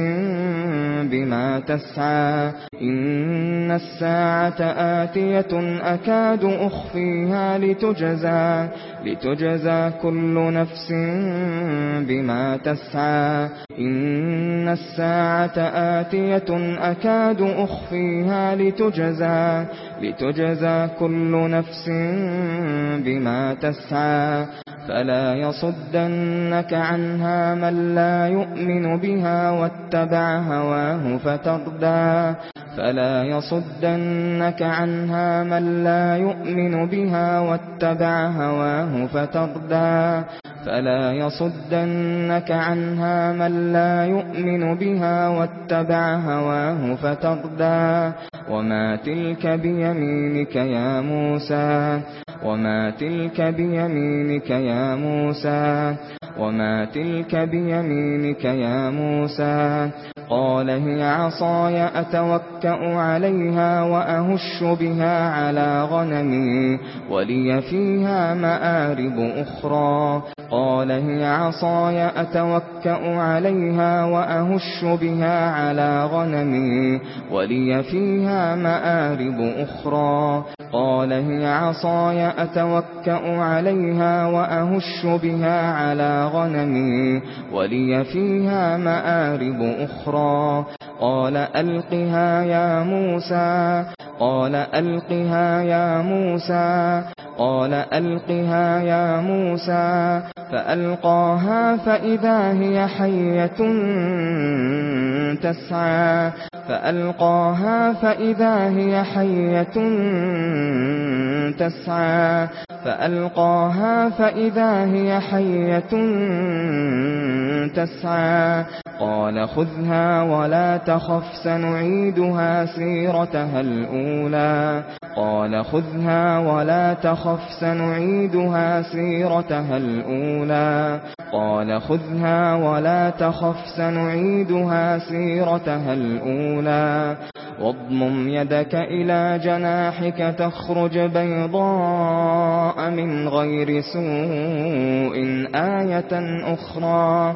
بِمَا تَسْعَى إِنَّ السَّاعَةَ آتِيَةٌ أَكَادُ أُخْفِيهَا لِتُجْزَى لِتُجْزَى كُلُّ نَفْسٍ بِمَا تَسْعَى إِنَّ السَّاعَةَ آتِيَةٌ أَكَادُ أُخْفِيهَا لِتُجْزَى لِتُجْزَى كُلُّ نَفْسٍ بِمَا تَسْعَى فَلَا يَصُدَّنَّكَ عَنْهَا مَن لَّا يُؤْمِنُ بِهَا وَاتَّبَعَ هَوَاهُ فَتَرْدَىٰ فَلَا يَصُدَّنَّكَ عَنْهَا مَن لَّا يُؤْمِنُ بِهَا وَاتَّبَعَ هَوَاهُ فَتَرْدَىٰ فَلَا يَصُدَّنَّكَ عَنْهَا مَن لَّا يُؤْمِنُ بِهَا وَاتَّبَعَ هَوَاهُ فَتَرْدَىٰ وما تلك بيمينك يا موسى وما تلك بيمينك يا موسى وما تلك بيمينك يا موسى قال هي عصاي اتوكأ عليها واهش بها على غنمي ولي فيها مآرب أخرى قال هي عصاي أتوكأ عليها وأهش بها على غنمي ولي فيها مآرب أخرى. قال هي عصاي أتوكأ عليها وأهش بها على غنمي ولي فيها مآرب أخرى. قال ألقها يا موسى. قال ألقها يا موسى قال ألقها يا موسى فألقاها فإذا هي حية تسعى فألقاها فإذا هي حية تسعى فألقاها فإذا هي حية تسعى قال خذها ولا تخف سنعيدها سيرتها الأولى. قال خذها ولا تخف سنعيدها سيرتها الأولى. قال خذها ولا تخف سنعيدها سيرتها الأولى. واضمم يدك إلى جناحك تخرج بيضاء من غير سوء آية أخرى.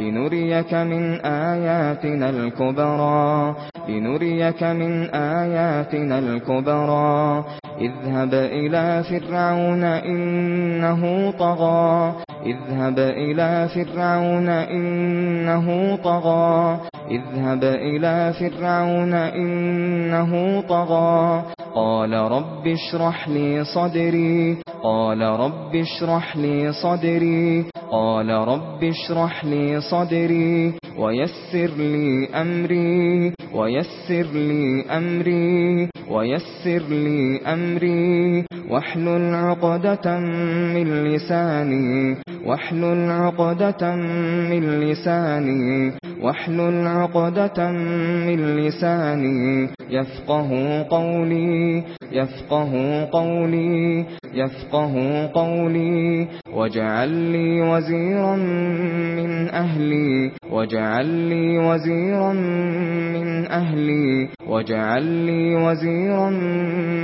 لنريك من آياتنا الكبرى لنريك من آياتنا الكبرى. اذهب إلى فرعون إنه طغى. اذهب إلى فرعون إنه طغى. اذهب إلى فرعون إنه طغى. قال رب اشرح لي صدري. قال رب اشرح لي صدري. قال رب اشرح لي صدري ويسر لي أمري ويسر لي أمري ويسر لي أمري واحلل عقدة من لساني واحلل عقدة من لساني واحلل عقدة من لساني يفقهوا قولي يفقهوا قولي يفقهوا قولي. واجعل لي وزيرا من أهلي واجعل لي وزيرا من أهلي واجعل لي وزيرا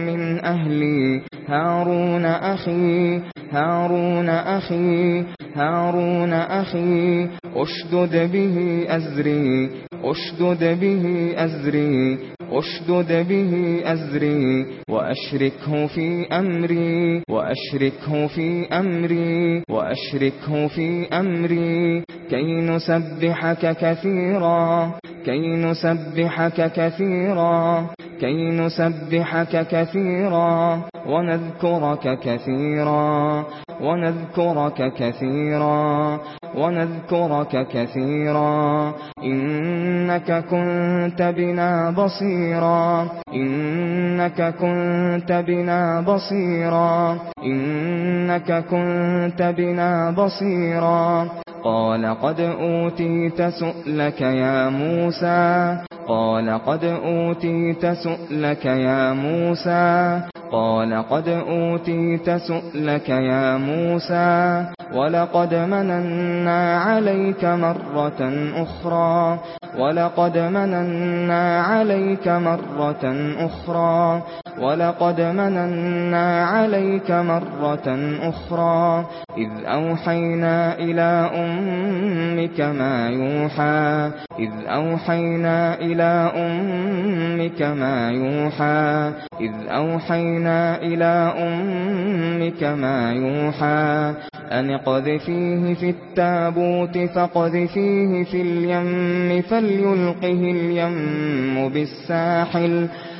من أهلي. هارون أخي هارون أخي هارون أخي. اشدد به ازري اشدد به ازري. أشدد به أزري وأشركه في أمري وأشركه في أمري وأشركه في أمري كي نسبحك كثيرا كَيْ نُسَبِّحَكَ كَثِيرًا كَيْ نُسَبِّحَكَ كَثِيرًا وَنَذْكُرَكَ كَثِيرًا وَنَذْكُرَكَ كَثِيرًا وَنَذْكُرَكَ كَثِيرًا إِنَّكَ كُنْتَ بِنَا بَصِيرًا إِنَّكَ كُنْتَ بِنَا بَصِيرًا إِنَّكَ كُنْتَ بِنَا بَصِيرًا قال قد أوتيت سؤلك يا موسى قال قد أوتيت سؤلك يا موسى قال قد أوتيت سؤلك يا موسى ولقد مننا عليك مرة أخرى ولقد مننا عليك مرة أخرى وَلَقَدْ مَنَنَّا عَلَيْكَ مَرَّةً أُخْرَى إِذْ أَوْحَيْنَا إِلَى أُمِّكَ مَا يُوحَى إِذْ أَوْحَيْنَا إِلَى أُمِّكَ مَا يُوحَى إِذْ أَوْحَيْنَا إِلَى أُمِّكَ مَا يُوحَى أَنِ قَذِفِيهِ فِي التَّابُوتِ فَقَذِفِيهِ فِي الْيَمِّ فَلْيُلْقِهِ الْيَمُّ بِالسَّاحِلِ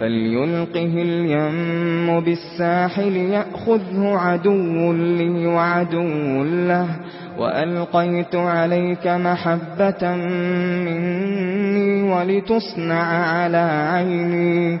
فَلْيُلْقِهِ الْيَمُّ بِالسَّاحِلِ يَأْخُذْهُ عَدُوٌّ لِّي وَعَدُوٌّ لَّهُ وَأَلْقَيْتُ عَلَيْكَ مَحَبَّةً مِّنِّي وَلِتُصْنَعَ عَلَى عَيْنِي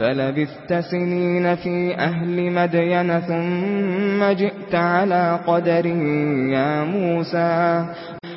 فلبثت سنين في أهل مدين ثم جئت على قدر يا موسى.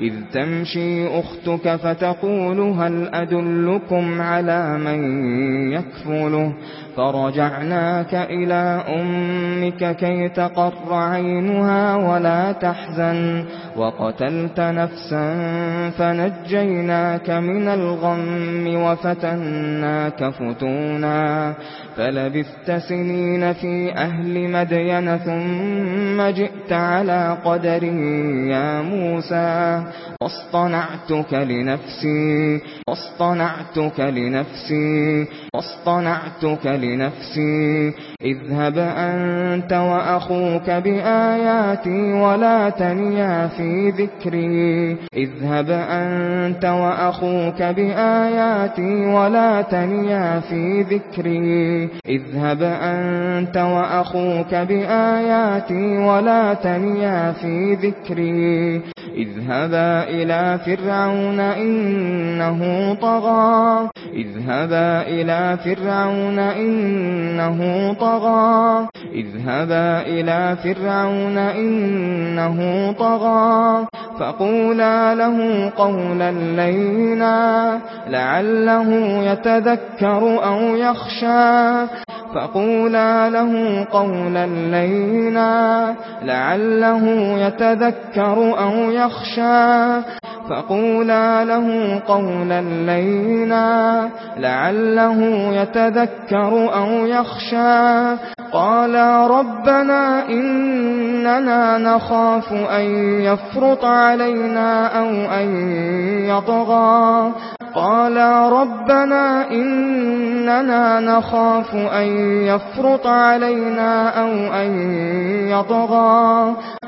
إذ تمشي أختك فتقول هل أدلكم على من يكفله فرجعناك إلى أمك كي تقر عينها ولا تحزن وقتلت نفسا فنجيناك من الغم وفتناك فتونا فلبثت سنين في أهل مدين ثم جئت على قدري يا موسى اصْطَنَعْتُكَ لنفسي اصْطَنَعْتُكَ لنفسي اصْطَنَعْتُكَ لنفسي بنفسي اذهب أنت وأخوك بآياتي ولا تنيا في ذكري. اذهب أنت وأخوك بآياتي ولا تنيا في ذكري. اذهب أنت وأخوك بآياتي ولا تنيا في ذكري. اذهبا إلى فرعون إنه طغى اذهبا إلى فرعون إنه طغى اذهبا إلى فرعون إنه طغى فقولا له قولا لينا لعله يتذكر أو يخشى فقولا له قولا لينا لعله يتذكر أو يخشى يخشى فقولا له قولا لينا لعله يتذكر أو يخشى قالا ربنا إننا نخاف أن يفرط علينا أو أن يطغى قالا ربنا إننا نخاف أن يفرط علينا أو أن يطغى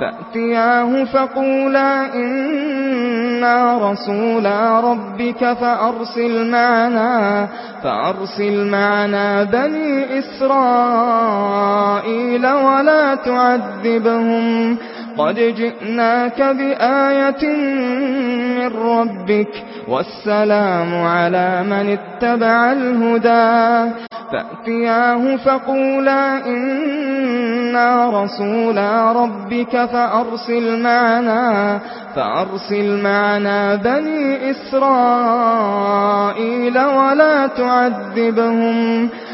فَأْتِيَاهُ فَقُولَا إِنَّا رَسُولَا رَبِّكَ فَأَرْسِلْ مَعَنَا فَأَرْسِلْ مَعَنَا بَنِي إِسْرَائِيلَ وَلَا تُعَذِّبْهُمْ قد جئناك بآية من ربك والسلام على من اتبع الهدى فأتياه فقولا إنا رسولا ربك فأرسل معنا فأرسل معنا بني إسرائيل ولا تعذبهم فأرسل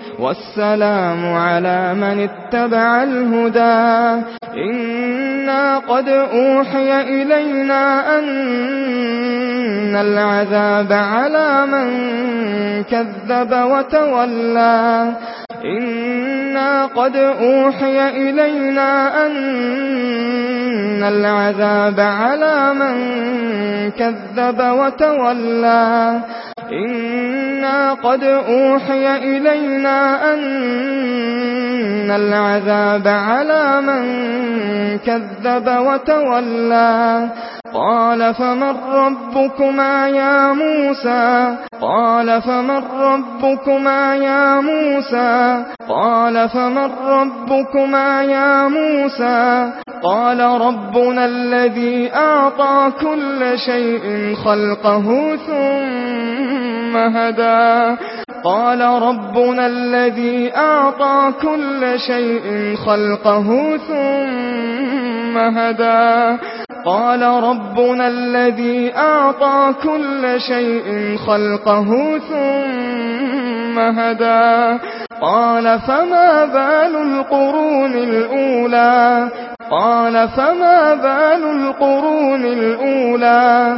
والسلام على من اتبع الهدى. إنا قد أوحي إلينا أن العذاب على من كذب وتولى. إنا قد أوحي إلينا أن العذاب على من كذب وتولى. إنا قد أوحي إلينا أن العذاب على من كذب وتولى. قال فمن ربكما يا موسى؟ قال فمن ربكما يا موسى؟ قال فمن ربكما يا موسى؟ قال ربنا الذي أعطى كل شيء خلقه ثم هدى. قال ربنا الذي أعطى كل شيء خلقه ثم هدى. قال ربنا الذي أعطى كل شيء خلقه ثم هدى. قال فما بال القرون الأولى. قال فما بال القرون الأولى.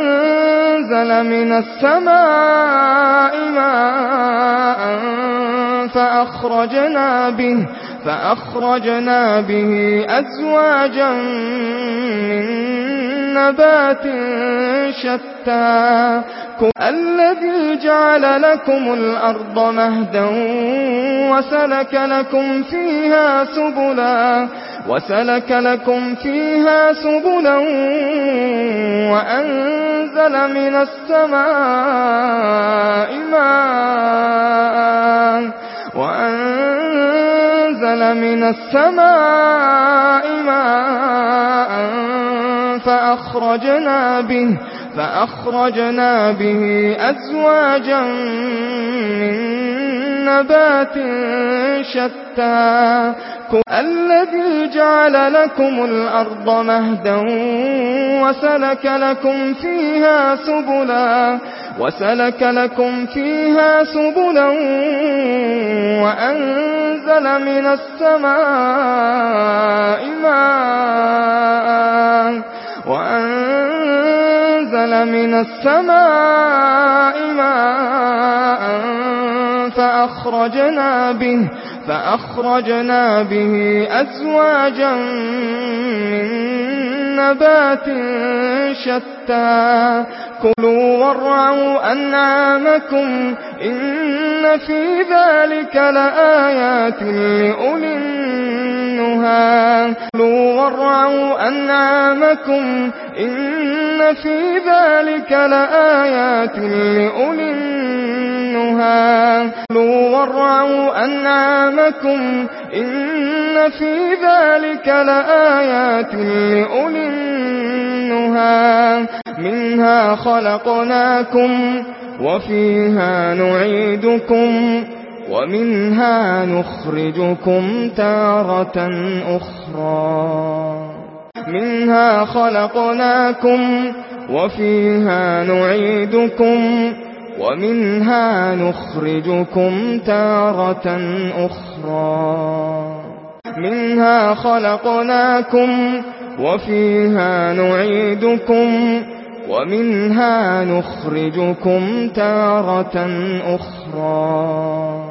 نَزَلَ من السماء ماء فأخرجنا به فأخرجنا به أزواجا من نبات شتى. الذي جعل لكم الأرض مهدا وسلك لكم فيها سبلا. وسلك لكم فيها سبلا وأنزل من السماء ماء وأنزل أنزل من السماء ماء فأخرجنا به فأخرجنا به أزواجا من نبات شتى. الذي جعل لكم الأرض مهدا وسلك لكم فيها سبلا وسلك لكم فيها سبلا وأنزل من السماء ماء وأنزل أنزل من السماء ماء فأخرجنا به فأخرجنا به أزواجا من نبات شتى. كلوا وارعوا أنعامكم إن في ذلك لآيات لأولي النهى. كلوا وارعوا أنعامكم إن في ذلك لآيات لأولي النهى. منها لو ورعوا أنعامكم إن في ذلك لآيات لأولي النهى منها خلقناكم وفيها نعيدكم ومنها نخرجكم تارة أخرى منها خلقناكم وفيها نعيدكم ومنها نخرجكم تارة أخرى. منها خلقناكم وفيها نعيدكم ومنها نخرجكم تارة أخرى.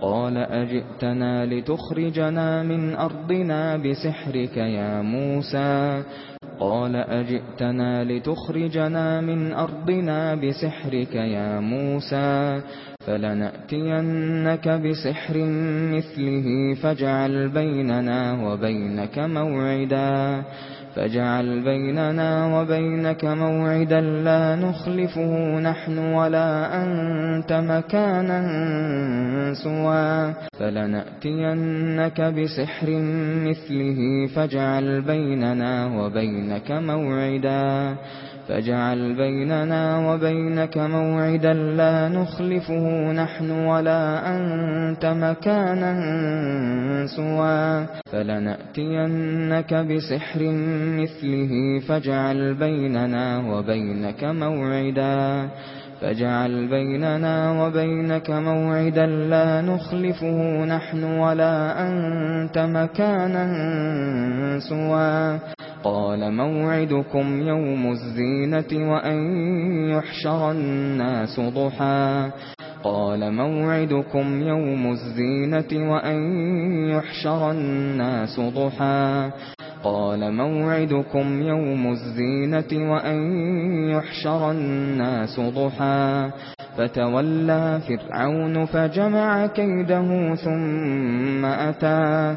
قال أجئتنا لتخرجنا من أرضنا بسحرك يا موسى. قال أجئتنا لتخرجنا من أرضنا بسحرك يا موسى. فلنأتينك بسحر مثله فاجعل بيننا وبينك موعدا. فاجعل بيننا وبينك موعدا لا نخلفه نحن ولا أنت مكانا سوا فلنأتينك بسحر مثله فاجعل بيننا وبينك موعدا فاجعل بيننا وبينك موعدا لا نخلفه نحن ولا أنت مكانا سوا فلنأتينك بسحر مثله فاجعل بيننا وبينك موعدا فاجعل بيننا وبينك موعدا لا نخلفه نحن ولا أنت مكانا سوا قال موعدكم يوم الزينة وأن يحشر الناس ضحا قال موعدكم يوم الزينة وأن يحشر الناس ضحا قال موعدكم يوم الزينة وأن يحشر الناس ضحا فتولى فرعون فجمع كيده ثم أتاه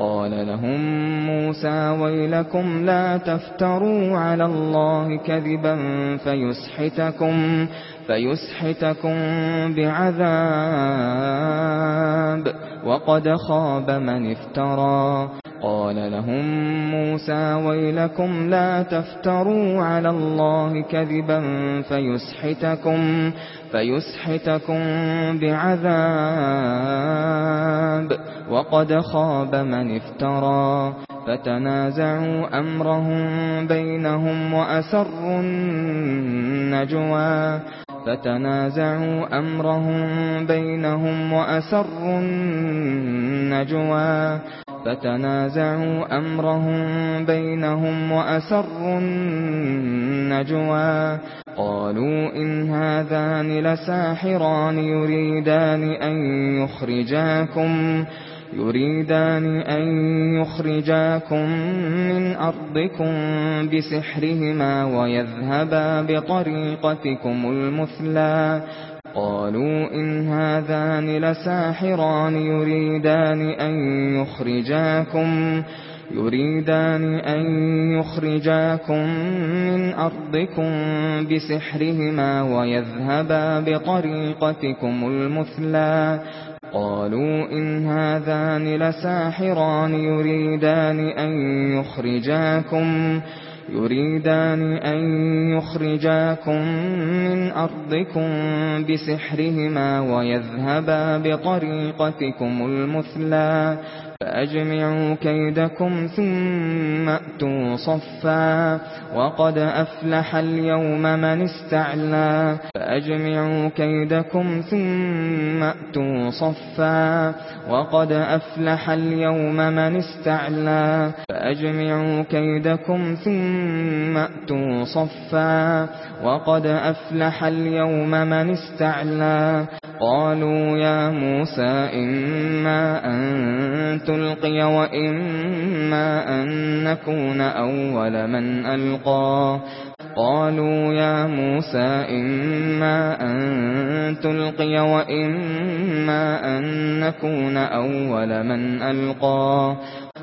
قال لهم موسى ويلكم لا تفتروا على الله كذبا فيسحتكم فيسحتكم بعذاب وقد خاب من افترى قال لهم موسى ويلكم لا تفتروا على الله كذبا فيسحتكم فيسحتكم بعذاب وقد خاب من افترى فتنازعوا أمرهم بينهم وأسروا النجوى فتنازعوا أمرهم بينهم وأسروا النجوى فتنازعوا أمرهم بينهم وأسروا النجوى قالوا إن هذان لساحران يريدان أن يخرجاكم يريدان أن يخرجاكم من أرضكم بسحرهما ويذهبا بطريقتكم المثلى. قالوا إن هذان لساحران يريدان أن يخرجاكم من يريدان أن يخرجاكم من أرضكم بسحرهما ويذهبا بطريقتكم المثلى. قالوا إن هذان لساحران يريدان أن يخرجاكم يريدان أن يخرجاكم من أرضكم بسحرهما ويذهبا بطريقتكم المثلى. فأجمعوا كيدكم ثم أتوا صفا وقد أفلح اليوم من استعلا فأجمعوا كيدكم ثم أتوا صفا وقد أفلح اليوم من استعلا فأجمعوا كيدكم ثم أتوا صفا وقد أفلح اليوم من استعلا قالوا يا موسى إما أنت تلقي وإما أن نكون أول من ألقى. قالوا يا موسى إما أن تلقي وإما أن نكون أول من ألقى.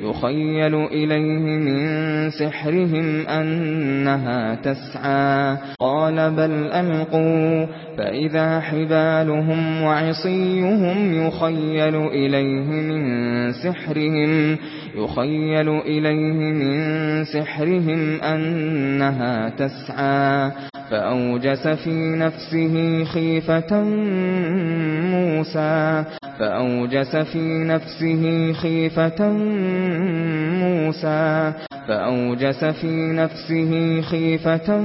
يخيل إليه من سحرهم أنها تسعى قال بل ألقوا فإذا حبالهم وعصيهم يخيل إليه من سحرهم يخيل إليه من سحرهم أنها تسعى فأوجس في نفسه خيفة موسى فأوجس في نفسه خيفة موسى فأوجس في نفسه خيفة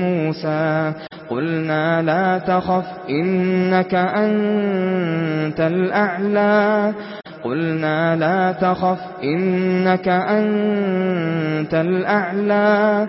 موسى. قلنا لا تخف إنك أنت الأعلى. قلنا لا تخف إنك أنت الأعلى.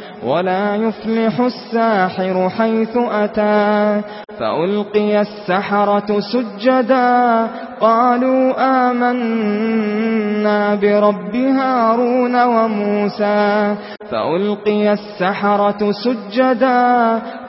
ولا يفلح الساحر حيث أتى فألقي السحرة سجدا قالوا آمنا برب هارون وموسى فألقي السحرة سجدا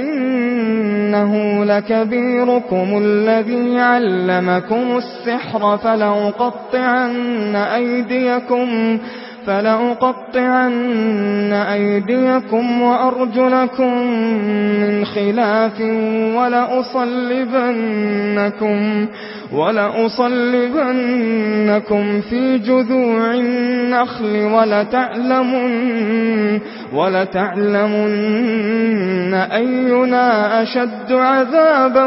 إنه لكبيركم الذي علمكم السحر فَلَأُقَطِّعَنَّ أيديكم فلو أيديكم وأرجلكم من خلاف وَلَأُصَلِّبَنَّكُمْ ولأصلبنكم في جذوع النخل ولتعلمن ولتعلمن أينا أشد عذابا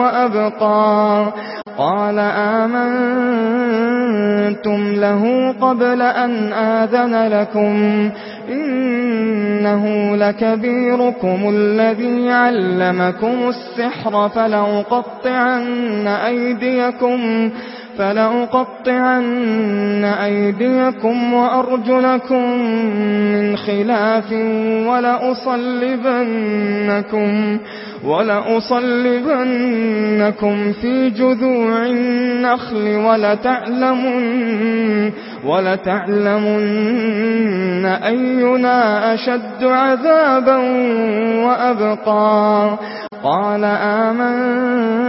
وأبقى. قال آمنتم له قبل أن آذن لكم. إنه لكبيركم الذي علمكم السحر فلو قطعن أيديكم فلأقطعن أيديكم وأرجلكم من خلاف ولأصلبنكم ولأصلبنكم في جذوع النخل ولتعلمن ولتعلمن أينا أشد عذابا وأبقى قال آمنتم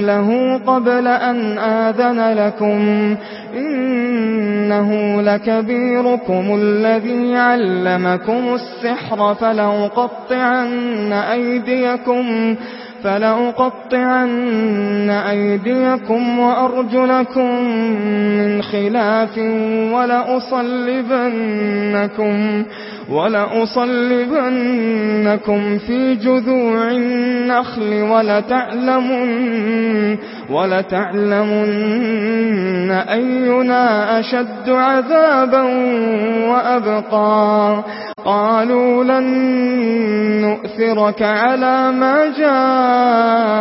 له قبل أن آذن لكم إنه لكبيركم الذي علمكم السحر فلو قطعن أيديكم فلو أيديكم وأرجلكم من خلاف وَلَأُصَلِّبَنَّكُمْ ولأصلبنكم في جذوع النخل ولتعلمن ولتعلمن أينا أشد عذابا وأبقى. قالوا لن نؤثرك على ما جاءنا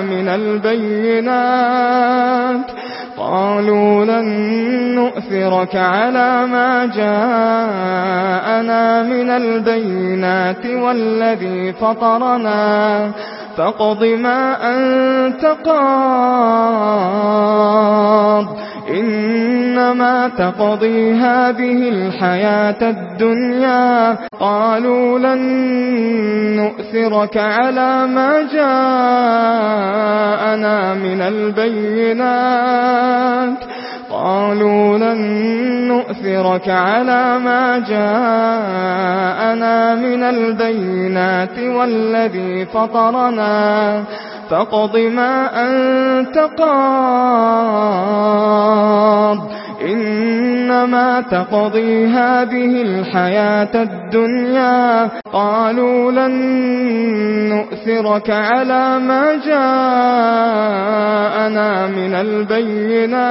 من البينات. قالوا لن نؤثرك على ما جاءنا من البينات والذي فطرنا فاقض ما أنت قاض إنما تقضي هذه الحياة الدنيا. قالوا لن نؤثرك على ما جاءنا من البينات. قالوا لن نؤثرك على ما جاءنا من البينات والذي فطرنا. فاقض ما أنت قاض. إنما تقضي هذه الحياة الدنيا. قالوا لن نؤثرك على ما جاءنا من البينات.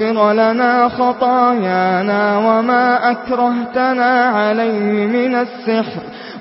لتغفر لنا خطايانا وما أكرهتنا عليه من السحر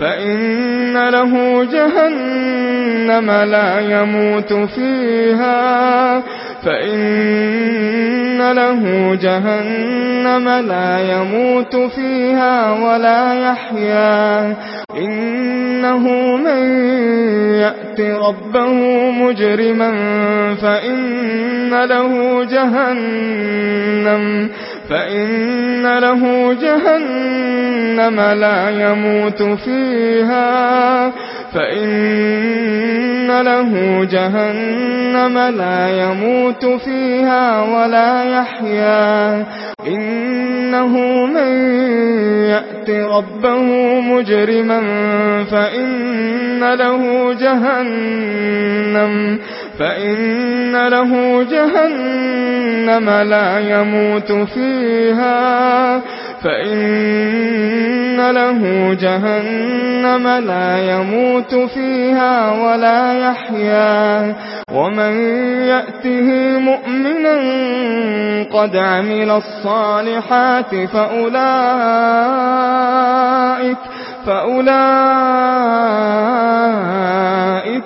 فإن له جهنم لا يموت فيها فإن له جهنم لا يموت فيها ولا يحيا. إنه من يأت ربه مجرما فإن له جهنم فإن له جهنم لا يموت فيها. فإن له جهنم لا يموت يموت فيها ولا يحيا. إنه من يأتي ربه مجرما فإن له جهنم. فإن له جهنم لا يموت فيها فإن له جهنم لا يموت فيها ولا يحيا ومن يأته مؤمنا قد عمل الصالحات فأولئك فأولئك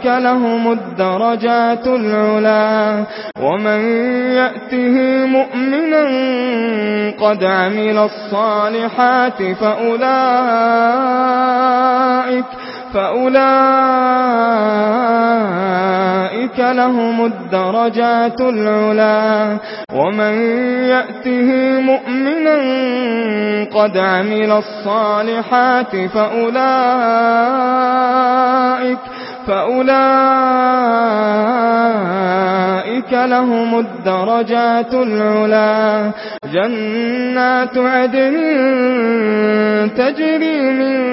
لهم الدرجات العلا ومن يأته مؤمنا قد عمل الصالحات فأولئك فأولئك لهم الدرجات العلا ومن يأته مؤمنا قد عمل الصالحات فأولئك فأولئك لهم الدرجات العلا جنات عدن تجري من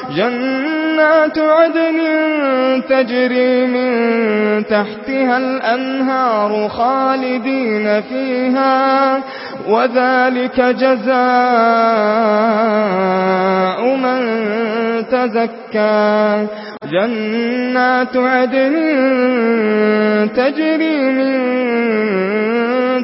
جنات عدن تجري من تحتها الأنهار خالدين فيها وذلك جزاء من تزكى. جنات عدن تجري من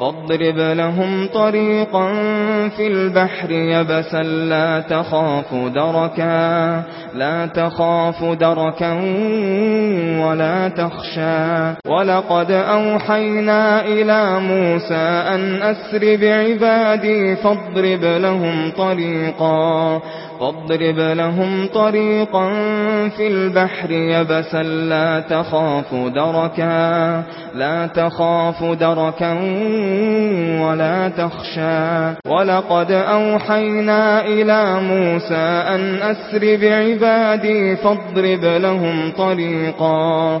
فاضرب لهم طريقا في البحر يبسا لا تخاف دركا لا تخاف دركا ولا تخشى. ولقد أوحينا إلى موسى أن أسر بعبادي فاضرب لهم طريقا. واضرب لهم طريقا في البحر يبسا لا تخاف دركا لا تخاف دركا ولا تخشى. ولقد أوحينا إلى موسى أن أسر بعبادي فاضرب لهم طريقا.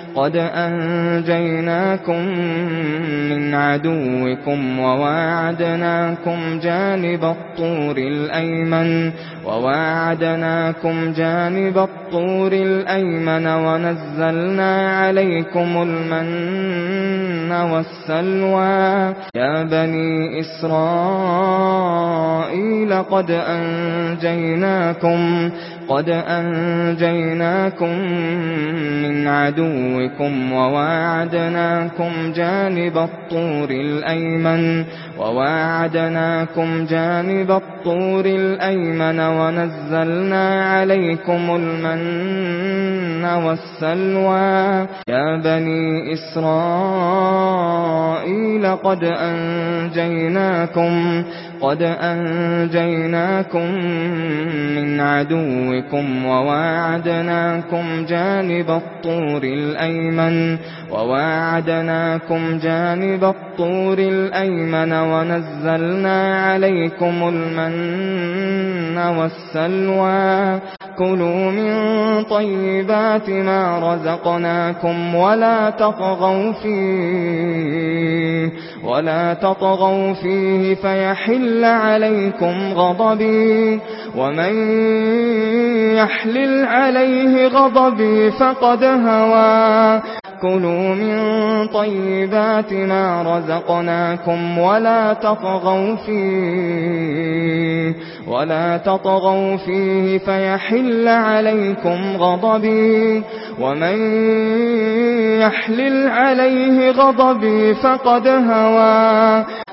قد أنجيناكم من عدوكم وواعدناكم جانب الطور الأيمن وَوَعَدْنَاكُمْ جانب الطور الأيمن ونزلنا عليكم المن والسلوى. يا بني إسرائيل قد أنجيناكم قد أنجيناكم من عدوكم وواعدناكم جانب الطور الأيمن وَوَعَدْنَاكُمْ جانب الطور الأيمن ونزلنا عليكم المن والسلوى. يا بني إسرائيل قد أنجيناكم قد أنجيناكم من عدوكم وواعدناكم جانب الطور الأيمن وواعدناكم جانب الطور الأيمن ونزلنا عليكم المن والسلوى. كلوا من طيبات ما رزقناكم ولا تطغوا فيه ولا تطغوا فيه فيحل يحل عليكم غضبي ومن يحلل عليه غضبي فقد هوى. كلوا من طيبات ما رزقناكم ولا تطغوا فيه ولا تطغوا فيه فيحل عليكم غضبي. ومن يحلل عليه غضبي فقد هوى.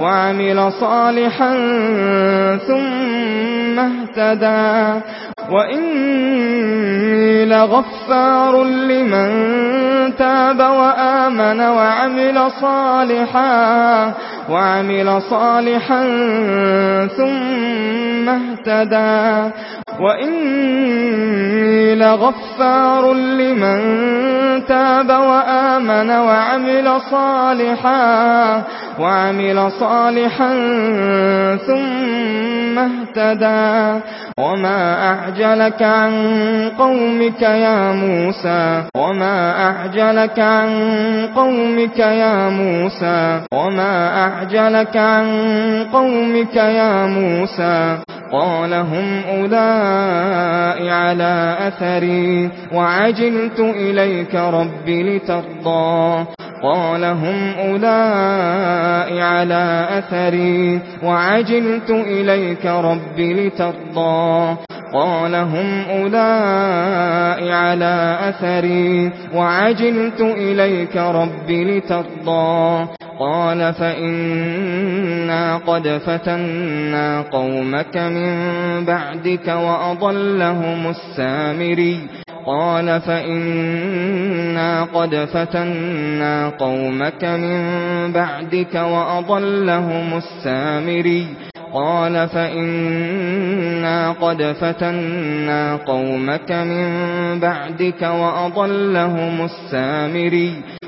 وعمل صالحا ثم اهتدى. وإني لغفار لمن تاب وآمن وعمل صالحا وعمل صالحا ثم اهتدى. وَإِنِّي لَغَفَّارٌ لِّمَن تَابَ وَآمَنَ وَعَمِلَ صَالِحًا وَعَمِلَ صَالِحًا ثُمَّ اهْتَدَى وَمَا أَعْجَلَكَ عَن قَوْمِكَ يَا مُوسَى وَمَا أَعْجَلَكَ عَن قَوْمِكَ يَا مُوسَى وَمَا أَعْجَلَكَ عَن قَوْمِكَ يَا مُوسَى قال هم أُولَاءِ على أثري وعجلت إليك رب لترضى قال هم أُولَاءِ على أثري وعجلت إليك رب لترضى قال هم أُولَاءِ على أثري وعجلت إليك رب لترضى قال فإنا قد فتنا قومك من بعدك وأضلهم السامري. قال فإنا قد فتنا قومك من بعدك وأضلهم السامري. قال فإنا قد فتنا قومك من بعدك وأضلهم السامري.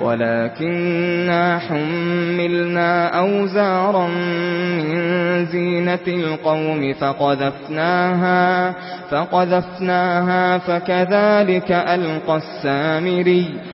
ولكننا حملنا أوزارا من زينة القوم فقذفناها, فقذفناها فكذلك ألقى السامري.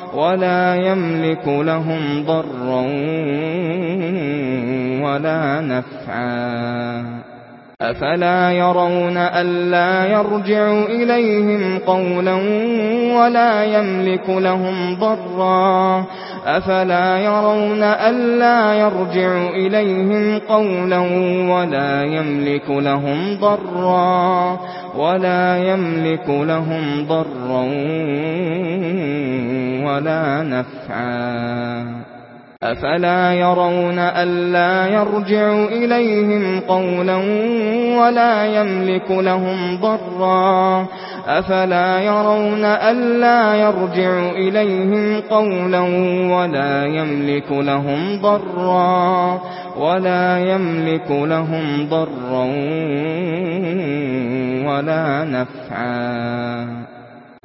ولا يملك لهم ضرا ولا نفعا. أفلا يرون ألا يرجع إليهم قولا ولا يملك لهم ضرا. أفلا يرون ألا يرجع إليهم قولا ولا يملك لهم ضرا ولا يملك لهم ضرا. ولا نفعا. أفلا يرون ألا يرجع إليهم قولا ولا يملك لهم ضرا. أفلا يرون ألا يرجع إليهم قولا ولا يملك لهم ضرا. ولا يملك لهم ضرا ولا نفعا.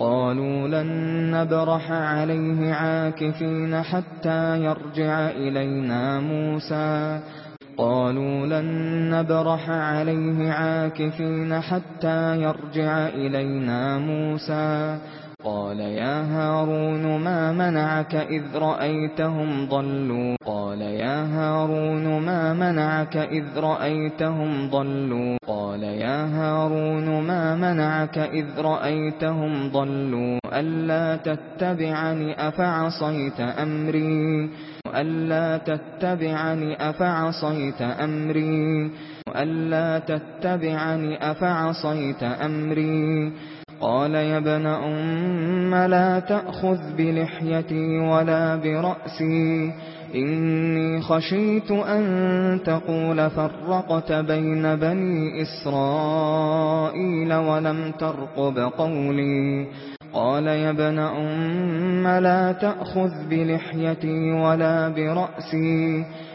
قالوا لن نبرح عليه عاكفين حتى يرجع إلينا موسى. قالوا لن نبرح عليه عاكفين حتى يرجع إلينا موسى. قال يا هارون ما منعك إذ رأيتهم ضلوا؟ قال يا هارون ما منعك إذ رأيتهم ضلوا؟ قال يا هارون ما منعك إذ رأيتهم ضلوا؟ ألا تتبعني أفعصيت أمري؟ ألا تتبعني أفعصيت أمري؟ ألا تتبعني أفعصيت أمري؟ قال يا ابن أم لا تأخذ بلحيتي ولا برأسي. إني خشيت أن تقول فرقت بين بني إسرائيل ولم ترقب قولي. قال يا ابن أم لا تأخذ بلحيتي ولا برأسي.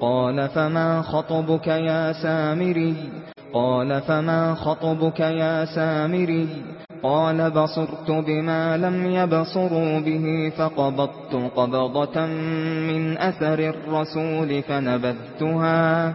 قال فما خطبك يا سامري؟ قال فما خطبك يا سامري؟ قال بصرت بما لم يبصروا به فقبضت قبضة من أثر الرسول فنبذتها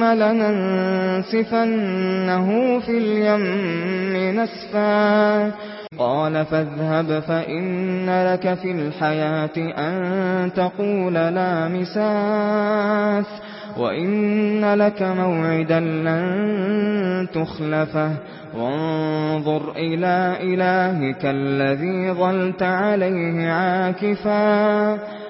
ثُمَّ لَنَنسِفَنَّهُ فِي الْيَمِّ نَسْفًا. قَالَ فَاذْهَبْ فَإِنَّ لَكَ فِي الْحَيَاةِ أَن تَقُولَ لَا مِسَاسَ وَإِنَّ لَكَ مَوْعِدًا لَّن تُخْلَفَهُ. وَانظُرْ إِلَى إِلَٰهِكَ الَّذِي ظَلْتَ عَلَيْهِ عَاكِفًا.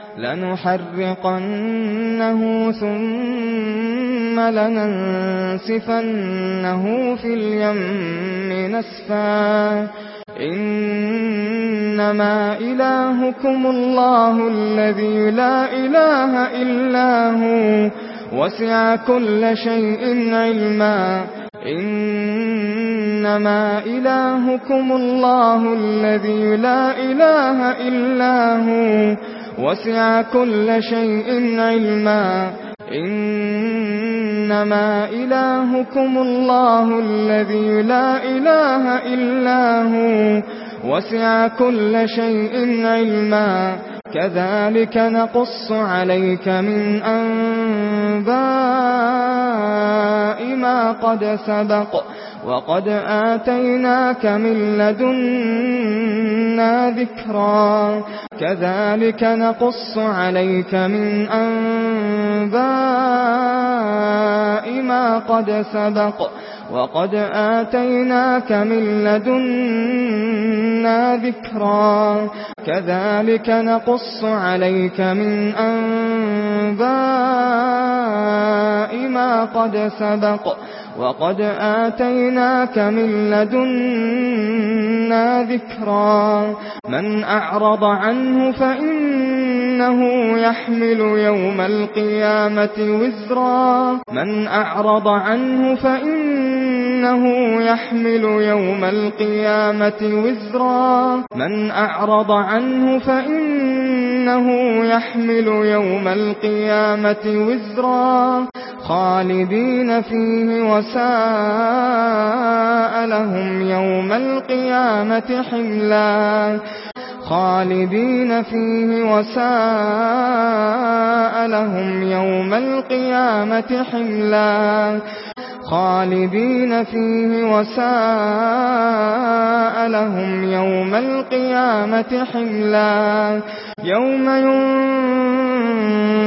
لنحرقنه ثم لننسفنه في اليم نسفا. إنما إلهكم الله الذي لا إله إلا هو. وسع كل شيء علما. إنما إلهكم الله الذي لا إله إلا هو. وَسِعَ كُلَّ شَيْءٍ عِلْمًا إِنَّمَا إِلَٰهُكُمُ اللَّهُ الَّذِي لَا إِلَٰهَ إِلَّا هُوَ وَسِعَ كُلَّ شَيْءٍ عِلْمًا كَذَلِكَ نَقُصُّ عَلَيْكَ مِنْ أَنبَاءِ مَا قَدْ سَبَقَ وَقَدْ آتَيْنَاكَ مِن لَّدُنَّا ذِكْرًا. كَذَلِكَ نَقُصُّ عَلَيْكَ مِنْ أَنبَاءِ مَا قَدْ سَبَقَ. وَقَدْ آتَيْنَاكَ مِن لَّدُنَّا ذِكْرًا. كَذَلِكَ نَقُصُّ عَلَيْكَ مِنْ أَنبَاءِ مَا قَدْ سَبَقَ. وَقَدْ آتَيْنَاكَ مِن لَّدُنَّا ذِكْرًا. مَّنْ أَعْرَضَ عَنْهُ فَإِنَّ إنه يحمل يوم القيامة وزرا. من أعرض عنه فإنه يحمل يوم القيامة وزرا. من أعرض عنه فإنه يحمل يوم القيامة وزرا. خالدين فيه وساء لهم يوم القيامة حملا. خالدين فيه وساء لهم يوم القيامة حملا خالدين فيه وساء لهم يوم القيامة حملا يوم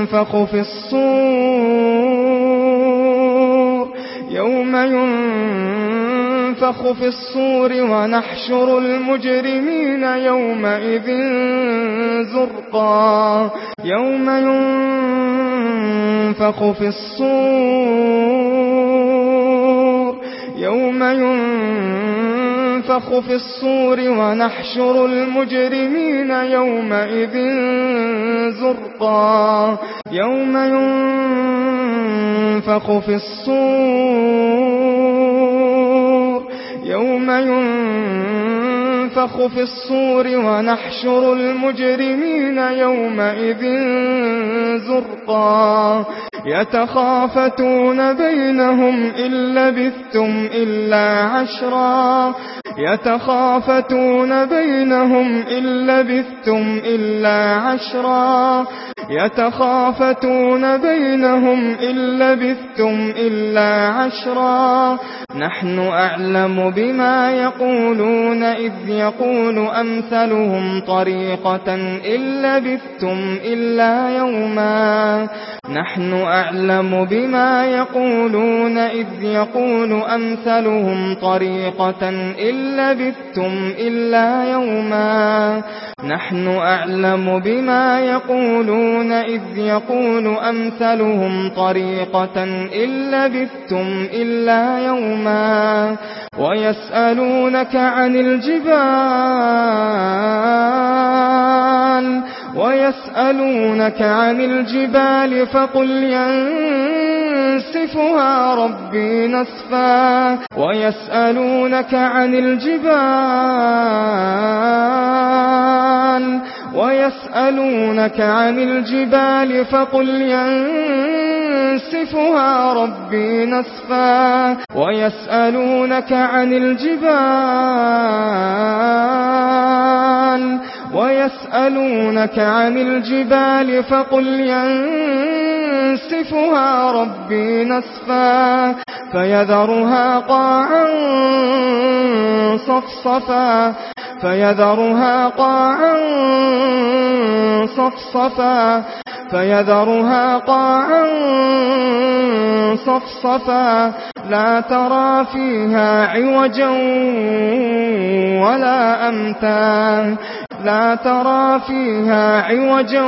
ينفخ في الصور يوم ينفخ ينفخ في الصور ونحشر المجرمين يومئذ زرقا. يوم ينفخ في الصور. يوم ينفخ في الصور ونحشر المجرمين يومئذ زرقا. يوم ينفخ في الصور. يَوْمَ يُنفَخُ ينفخ في الصور ونحشر المجرمين يومئذ زرقا. يتخافتون بينهم إن لبثتم إلا عشرا. يتخافتون بينهم إن لبثتم إلا عشرا. يتخافتون بينهم إن لبثتم إلا عشرا. نحن أعلم بما يقولون إذ يكون أمثلهم طريقة إلا بثتم إلا يوما. نحن أعلم بما يقولون إذ يقول أمثلهم طريقة إلا بثتم إلا يوما. نحن أعلم بما يقولون إذ يقول أمثلهم طريقة إلا بثتم إلا يوما. ويسألونك عن الجبال الرحمن ويسألونك عن الجبال فقل ينسفها ربي نسفا ويسألونك عن الجبال ويسألونك عن الجبال فقل ينسفها ينسفها ربي نسفا ويسألونك عن الجبال ويسألونك عن الجبال فقل ينسفها ربي نسفا فيذرها قاعا صفصفا فيذرها قاعا صفصفا فيذرها قاعا صفصفا لا ترى فيها عوجا ولا أمتا لا ترى فيها عوجا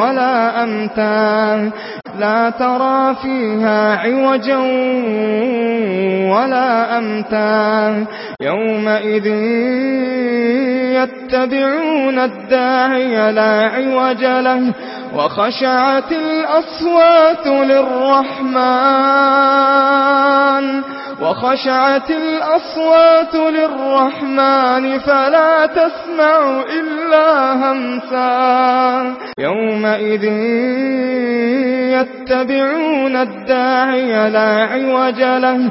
ولا أمتا لا ترى فيها عوجا ولا أمتا يومئذ يتبعون الداعي لا عوج له. وخشعت الأصوات للرحمن وخشعت الأصوات للرحمن فلا تسمع إلا همسا. يومئذ يتبعون الداعي لا عوج له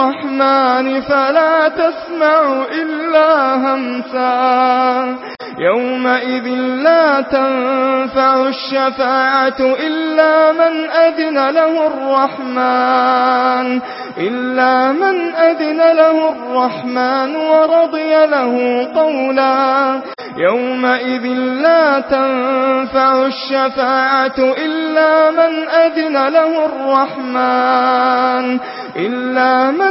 الرحمن فلا تسمع إلا همسا. يومئذ لا تنفع الشفاعة إلا من أذن له الرحمن. إلا من أذن له الرحمن ورضي له قولا. يومئذ لا تنفع الشفاعة إلا من أذن له الرحمن. إلا من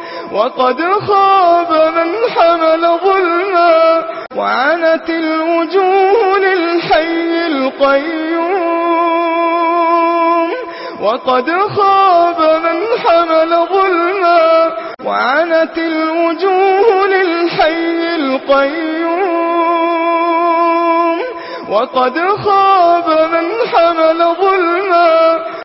وقد خاب من حمل ظلما وعنت الوجوه للحي القيوم. وقد خاب من حمل ظلما وعنت الوجوه للحي القيوم. وقد خاب من حمل ظلما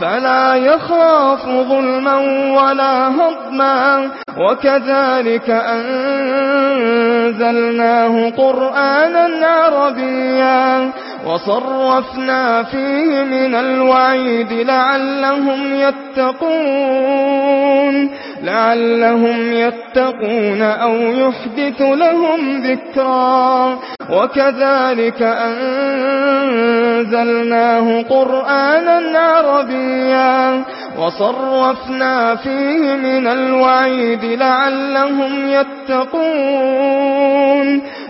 فلا يخاف ظلما ولا هضما. وكذلك أنزلناه قرآنا عربيا. وصرفنا فيه من الوعيد لعلهم يتقون. لعلهم يتقون أو يحدث لهم ذكرا. وكذلك أنزلناه قرآنا عربيا. عَلِيًّا وصرفنا فيه من الوعيد لعلهم يتقون.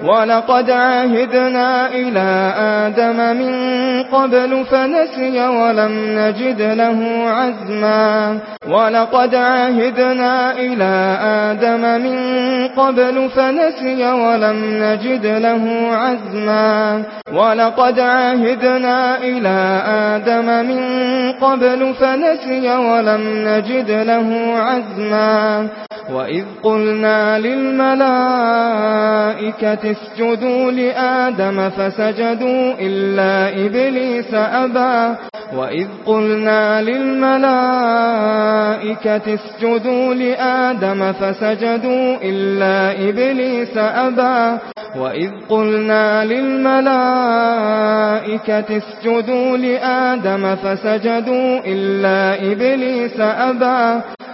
وَلَقَدْ عَهِدْنَا إِلَى آدَمَ مِنْ قَبْلُ فَنَسِيَ وَلَمْ نَجِدْ لَهُ عَزْمًا وَلَقَدْ عَهِدْنَا إِلَى آدَمَ مِنْ قَبْلُ فَنَسِيَ وَلَمْ نَجِدْ لَهُ عَزْمًا وَلَقَدْ عَهِدْنَا إِلَى آدَمَ مِنْ قَبْلُ فَنَسِيَ وَلَمْ نَجِدْ لَهُ عَزْمًا وَإِذْ قُلْنَا لِلْمَلَائِكَةِ تسجدوا لآدم فسجدوا إلا إبليس أبى. وإذ قلنا للملائكة اسجدوا لآدم فسجدوا إلا إبليس أبى. وَإِذْ قُلْنَا لِلْمَلَائِكَةِ اسْجُدُوا لِآدَمَ فَسَجَدُوا إِلَّا إِبْلِيسَ أَبَى.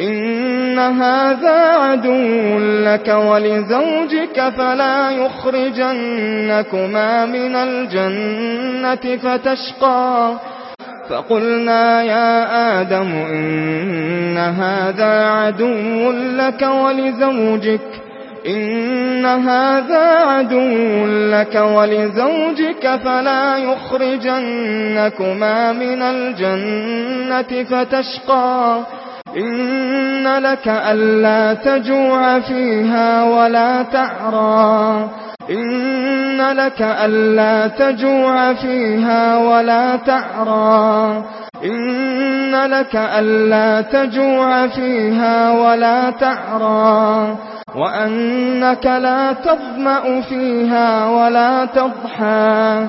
إن هذا عدو لك ولزوجك فلا يخرجنكما من الجنة فتشقى فقلنا يا آدم إن هذا عدو لك ولزوجك إن هذا عدو لك ولزوجك فلا يخرجنكما من الجنة فتشقى إن لك ألا تجوع فيها ولا تعرى. إن لك ألا تجوع فيها ولا تعرى. إن لك ألا تجوع فيها ولا تعرى. وأنك لا تظمأ فيها ولا تضحى.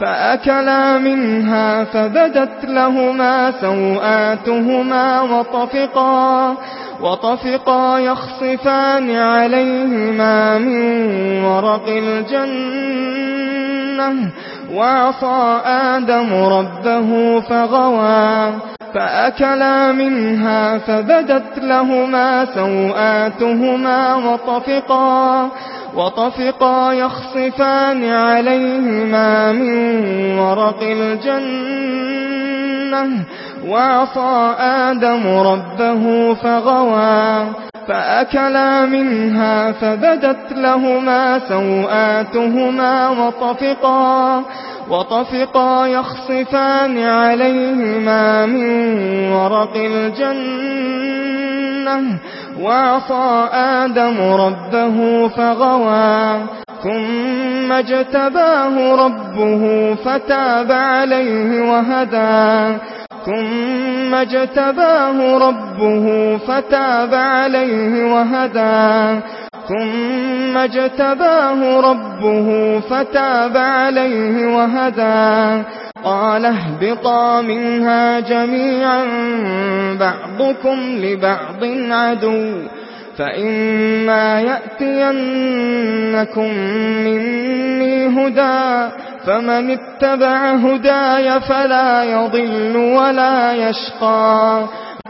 فأكلا منها فبدت لهما سوآتهما وطفقا وطفقا يخصفان عليهما من ورق الجنة وعصى آدم ربه فغوى. فأكلا منها فبدت لهما سوآتهما وطفقا وطفقا يخصفان عليهما من ورق الجنة وعصى آدم ربه فغوى فأكلا منها فبدت لهما سوآتهما وطفقا وطفقا يخصفان عليهما من ورق الجنة وعصى آدم ربه فغوى ثم اجتباه ربه فتاب عليه وهدى ثم اجتباه ربه فتاب عليه وهدى ثم اجتباه ربه فتاب عليه وهدى. قال اهبطا منها جميعا بعضكم لبعض عدو. فإما يأتينكم مني هدى فمن اتبع هدايا فلا يضل ولا يشقى.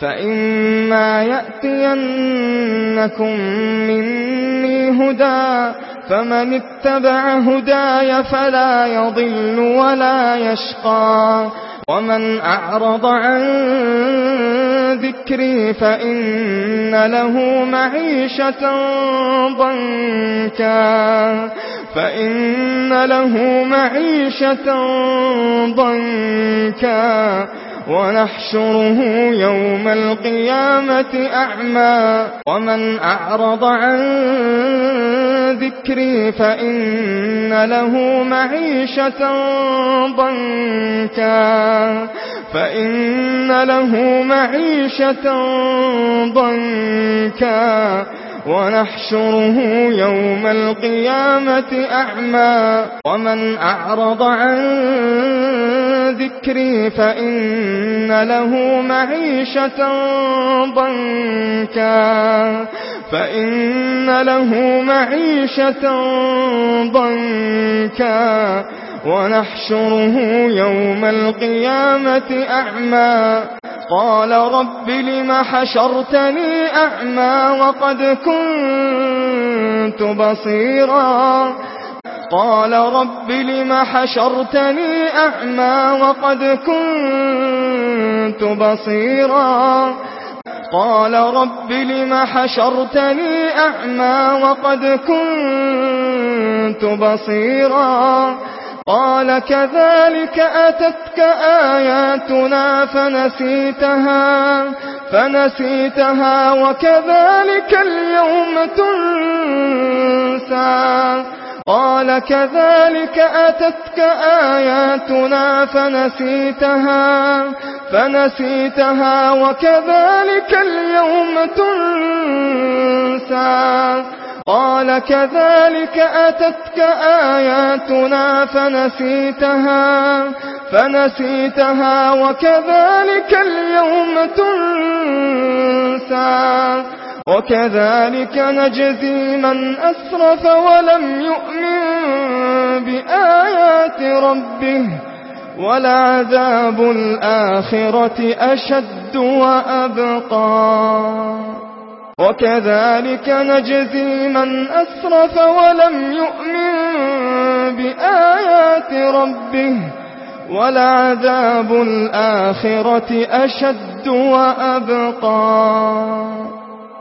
فَإِمَّا يَأْتِيَنَّكُم مِّنِّي هُدًى فَمَنِ اتَّبَعَ هُدَايَ فَلَا يَضِلُّ وَلَا يَشْقَى وَمَنْ أَعْرَضَ عَن ذِكْرِي فَإِنَّ لَهُ مَعِيشَةً ضَنكًا فَإِنَّ لَهُ مَعِيشَةً ضَنكًا ونحشره يوم القيامة أعمى. ومن أعرض عن ذكري فإن له معيشة ضنكا. فإن له معيشة ضنكا. ونحشره يوم القيامة أعمى. ومن أعرض عن ذكري فإن له معيشة ضنكا. فإن له معيشة ضنكا. ونحشره يوم القيامة أعمى. قال رب لم حشرتني أعمى وقد كنت بصيرا. قال رب لم حشرتني أعمى وقد كنت بصيرا. قال رب لم حشرتني أعمى وقد كنت بصيرا. قال كذلك أتتك آياتنا فنسيتها فنسيتها وكذلك اليوم تنسى. قال كذلك أتتك آياتنا فنسيتها فنسيتها وكذلك اليوم تنسى. قال كذلك أتتك آياتنا فنسيتها فنسيتها وكذلك اليوم تنسى. وكذلك نجزي من أسرف ولم يؤمن. يؤمن بآيات ربه ولعذاب الآخرة أشد وأبقى. وكذلك نجزي من أسرف ولم يؤمن بآيات ربه ولعذاب الآخرة أشد وأبقى.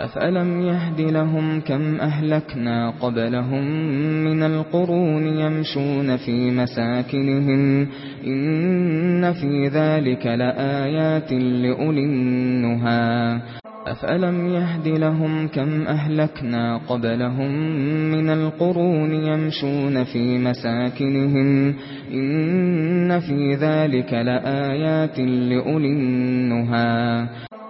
أفلم يهد لهم كم أهلكنا قبلهم من القرون يمشون في مساكنهم إن في ذلك لآيات لأولي النهى. أفألم يهد لهم كم أهلكنا قبلهم من القرون يمشون في مساكنهم إن في ذلك لآيات لأولي النهى.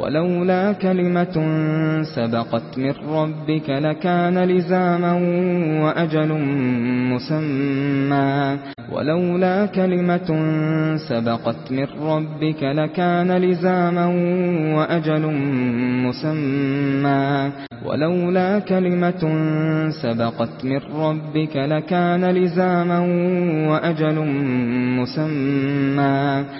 ولولا كلمة سبقت من ربك لكان لزاما وأجل مسمى. ولولا كلمة سبقت من ربك لكان لزاما وأجل مسمى. ولولا كلمة سبقت من ربك لكان لزاما وأجل مسمى.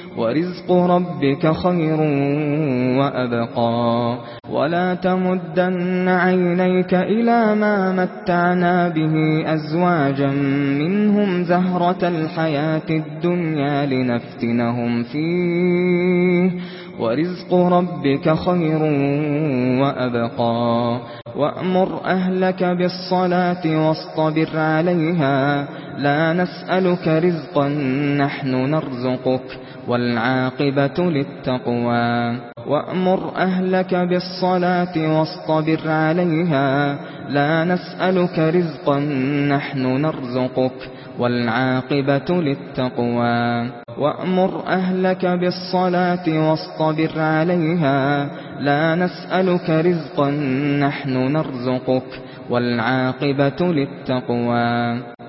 وَرِزْقُ رَبِّكَ خَيْرٌ وَأَبْقَى. وَلَا تَمُدَّنَّ عَيْنَيْكَ إِلَى مَا مَتَّعْنَا بِهِ أَزْوَاجًا مِنْهُمْ زَهْرَةَ الْحَيَاةِ الدُّنْيَا لِنَفْتِنَهُمْ فِيهِ. وَرِزْقُ رَبِّكَ خَيْرٌ وَأَبْقَى. وَأْمُرْ أَهْلَكَ بِالصَّلَاةِ وَاصْطَبِرْ عَلَيْهَا. لَا نَسْأَلُكَ رِزْقًا نَحْنُ نَرْزُقُكَ. والعاقبة للتقوى. وأمر أهلك بالصلاة واصطبر عليها. لا نسألك رزقا نحن نرزقك. والعاقبة للتقوى. وأمر أهلك بالصلاة واصطبر عليها. لا نسألك رزقا نحن نرزقك. والعاقبة للتقوى.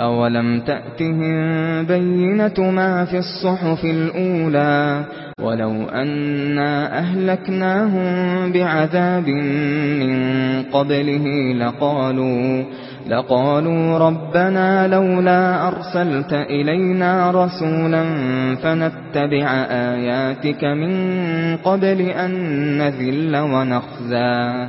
أَوَلَمْ تَأْتِهِمْ بَيِّنَةُ مَا فِي الصُّحُفِ الْأُولَى وَلَوْ أَنَّا أَهْلَكْنَاهُمْ بِعَذَابٍ مِّن قَبْلِهِ لَقَالُوا لَقَالُوا رَبَّنَا لَوْلَا أَرْسَلْتَ إِلَيْنَا رَسُولًا فَنَتَّبِعَ آيَاتِكَ مِن قَبْلِ أَن نَّذِلَّ وَنَخْزَىٰ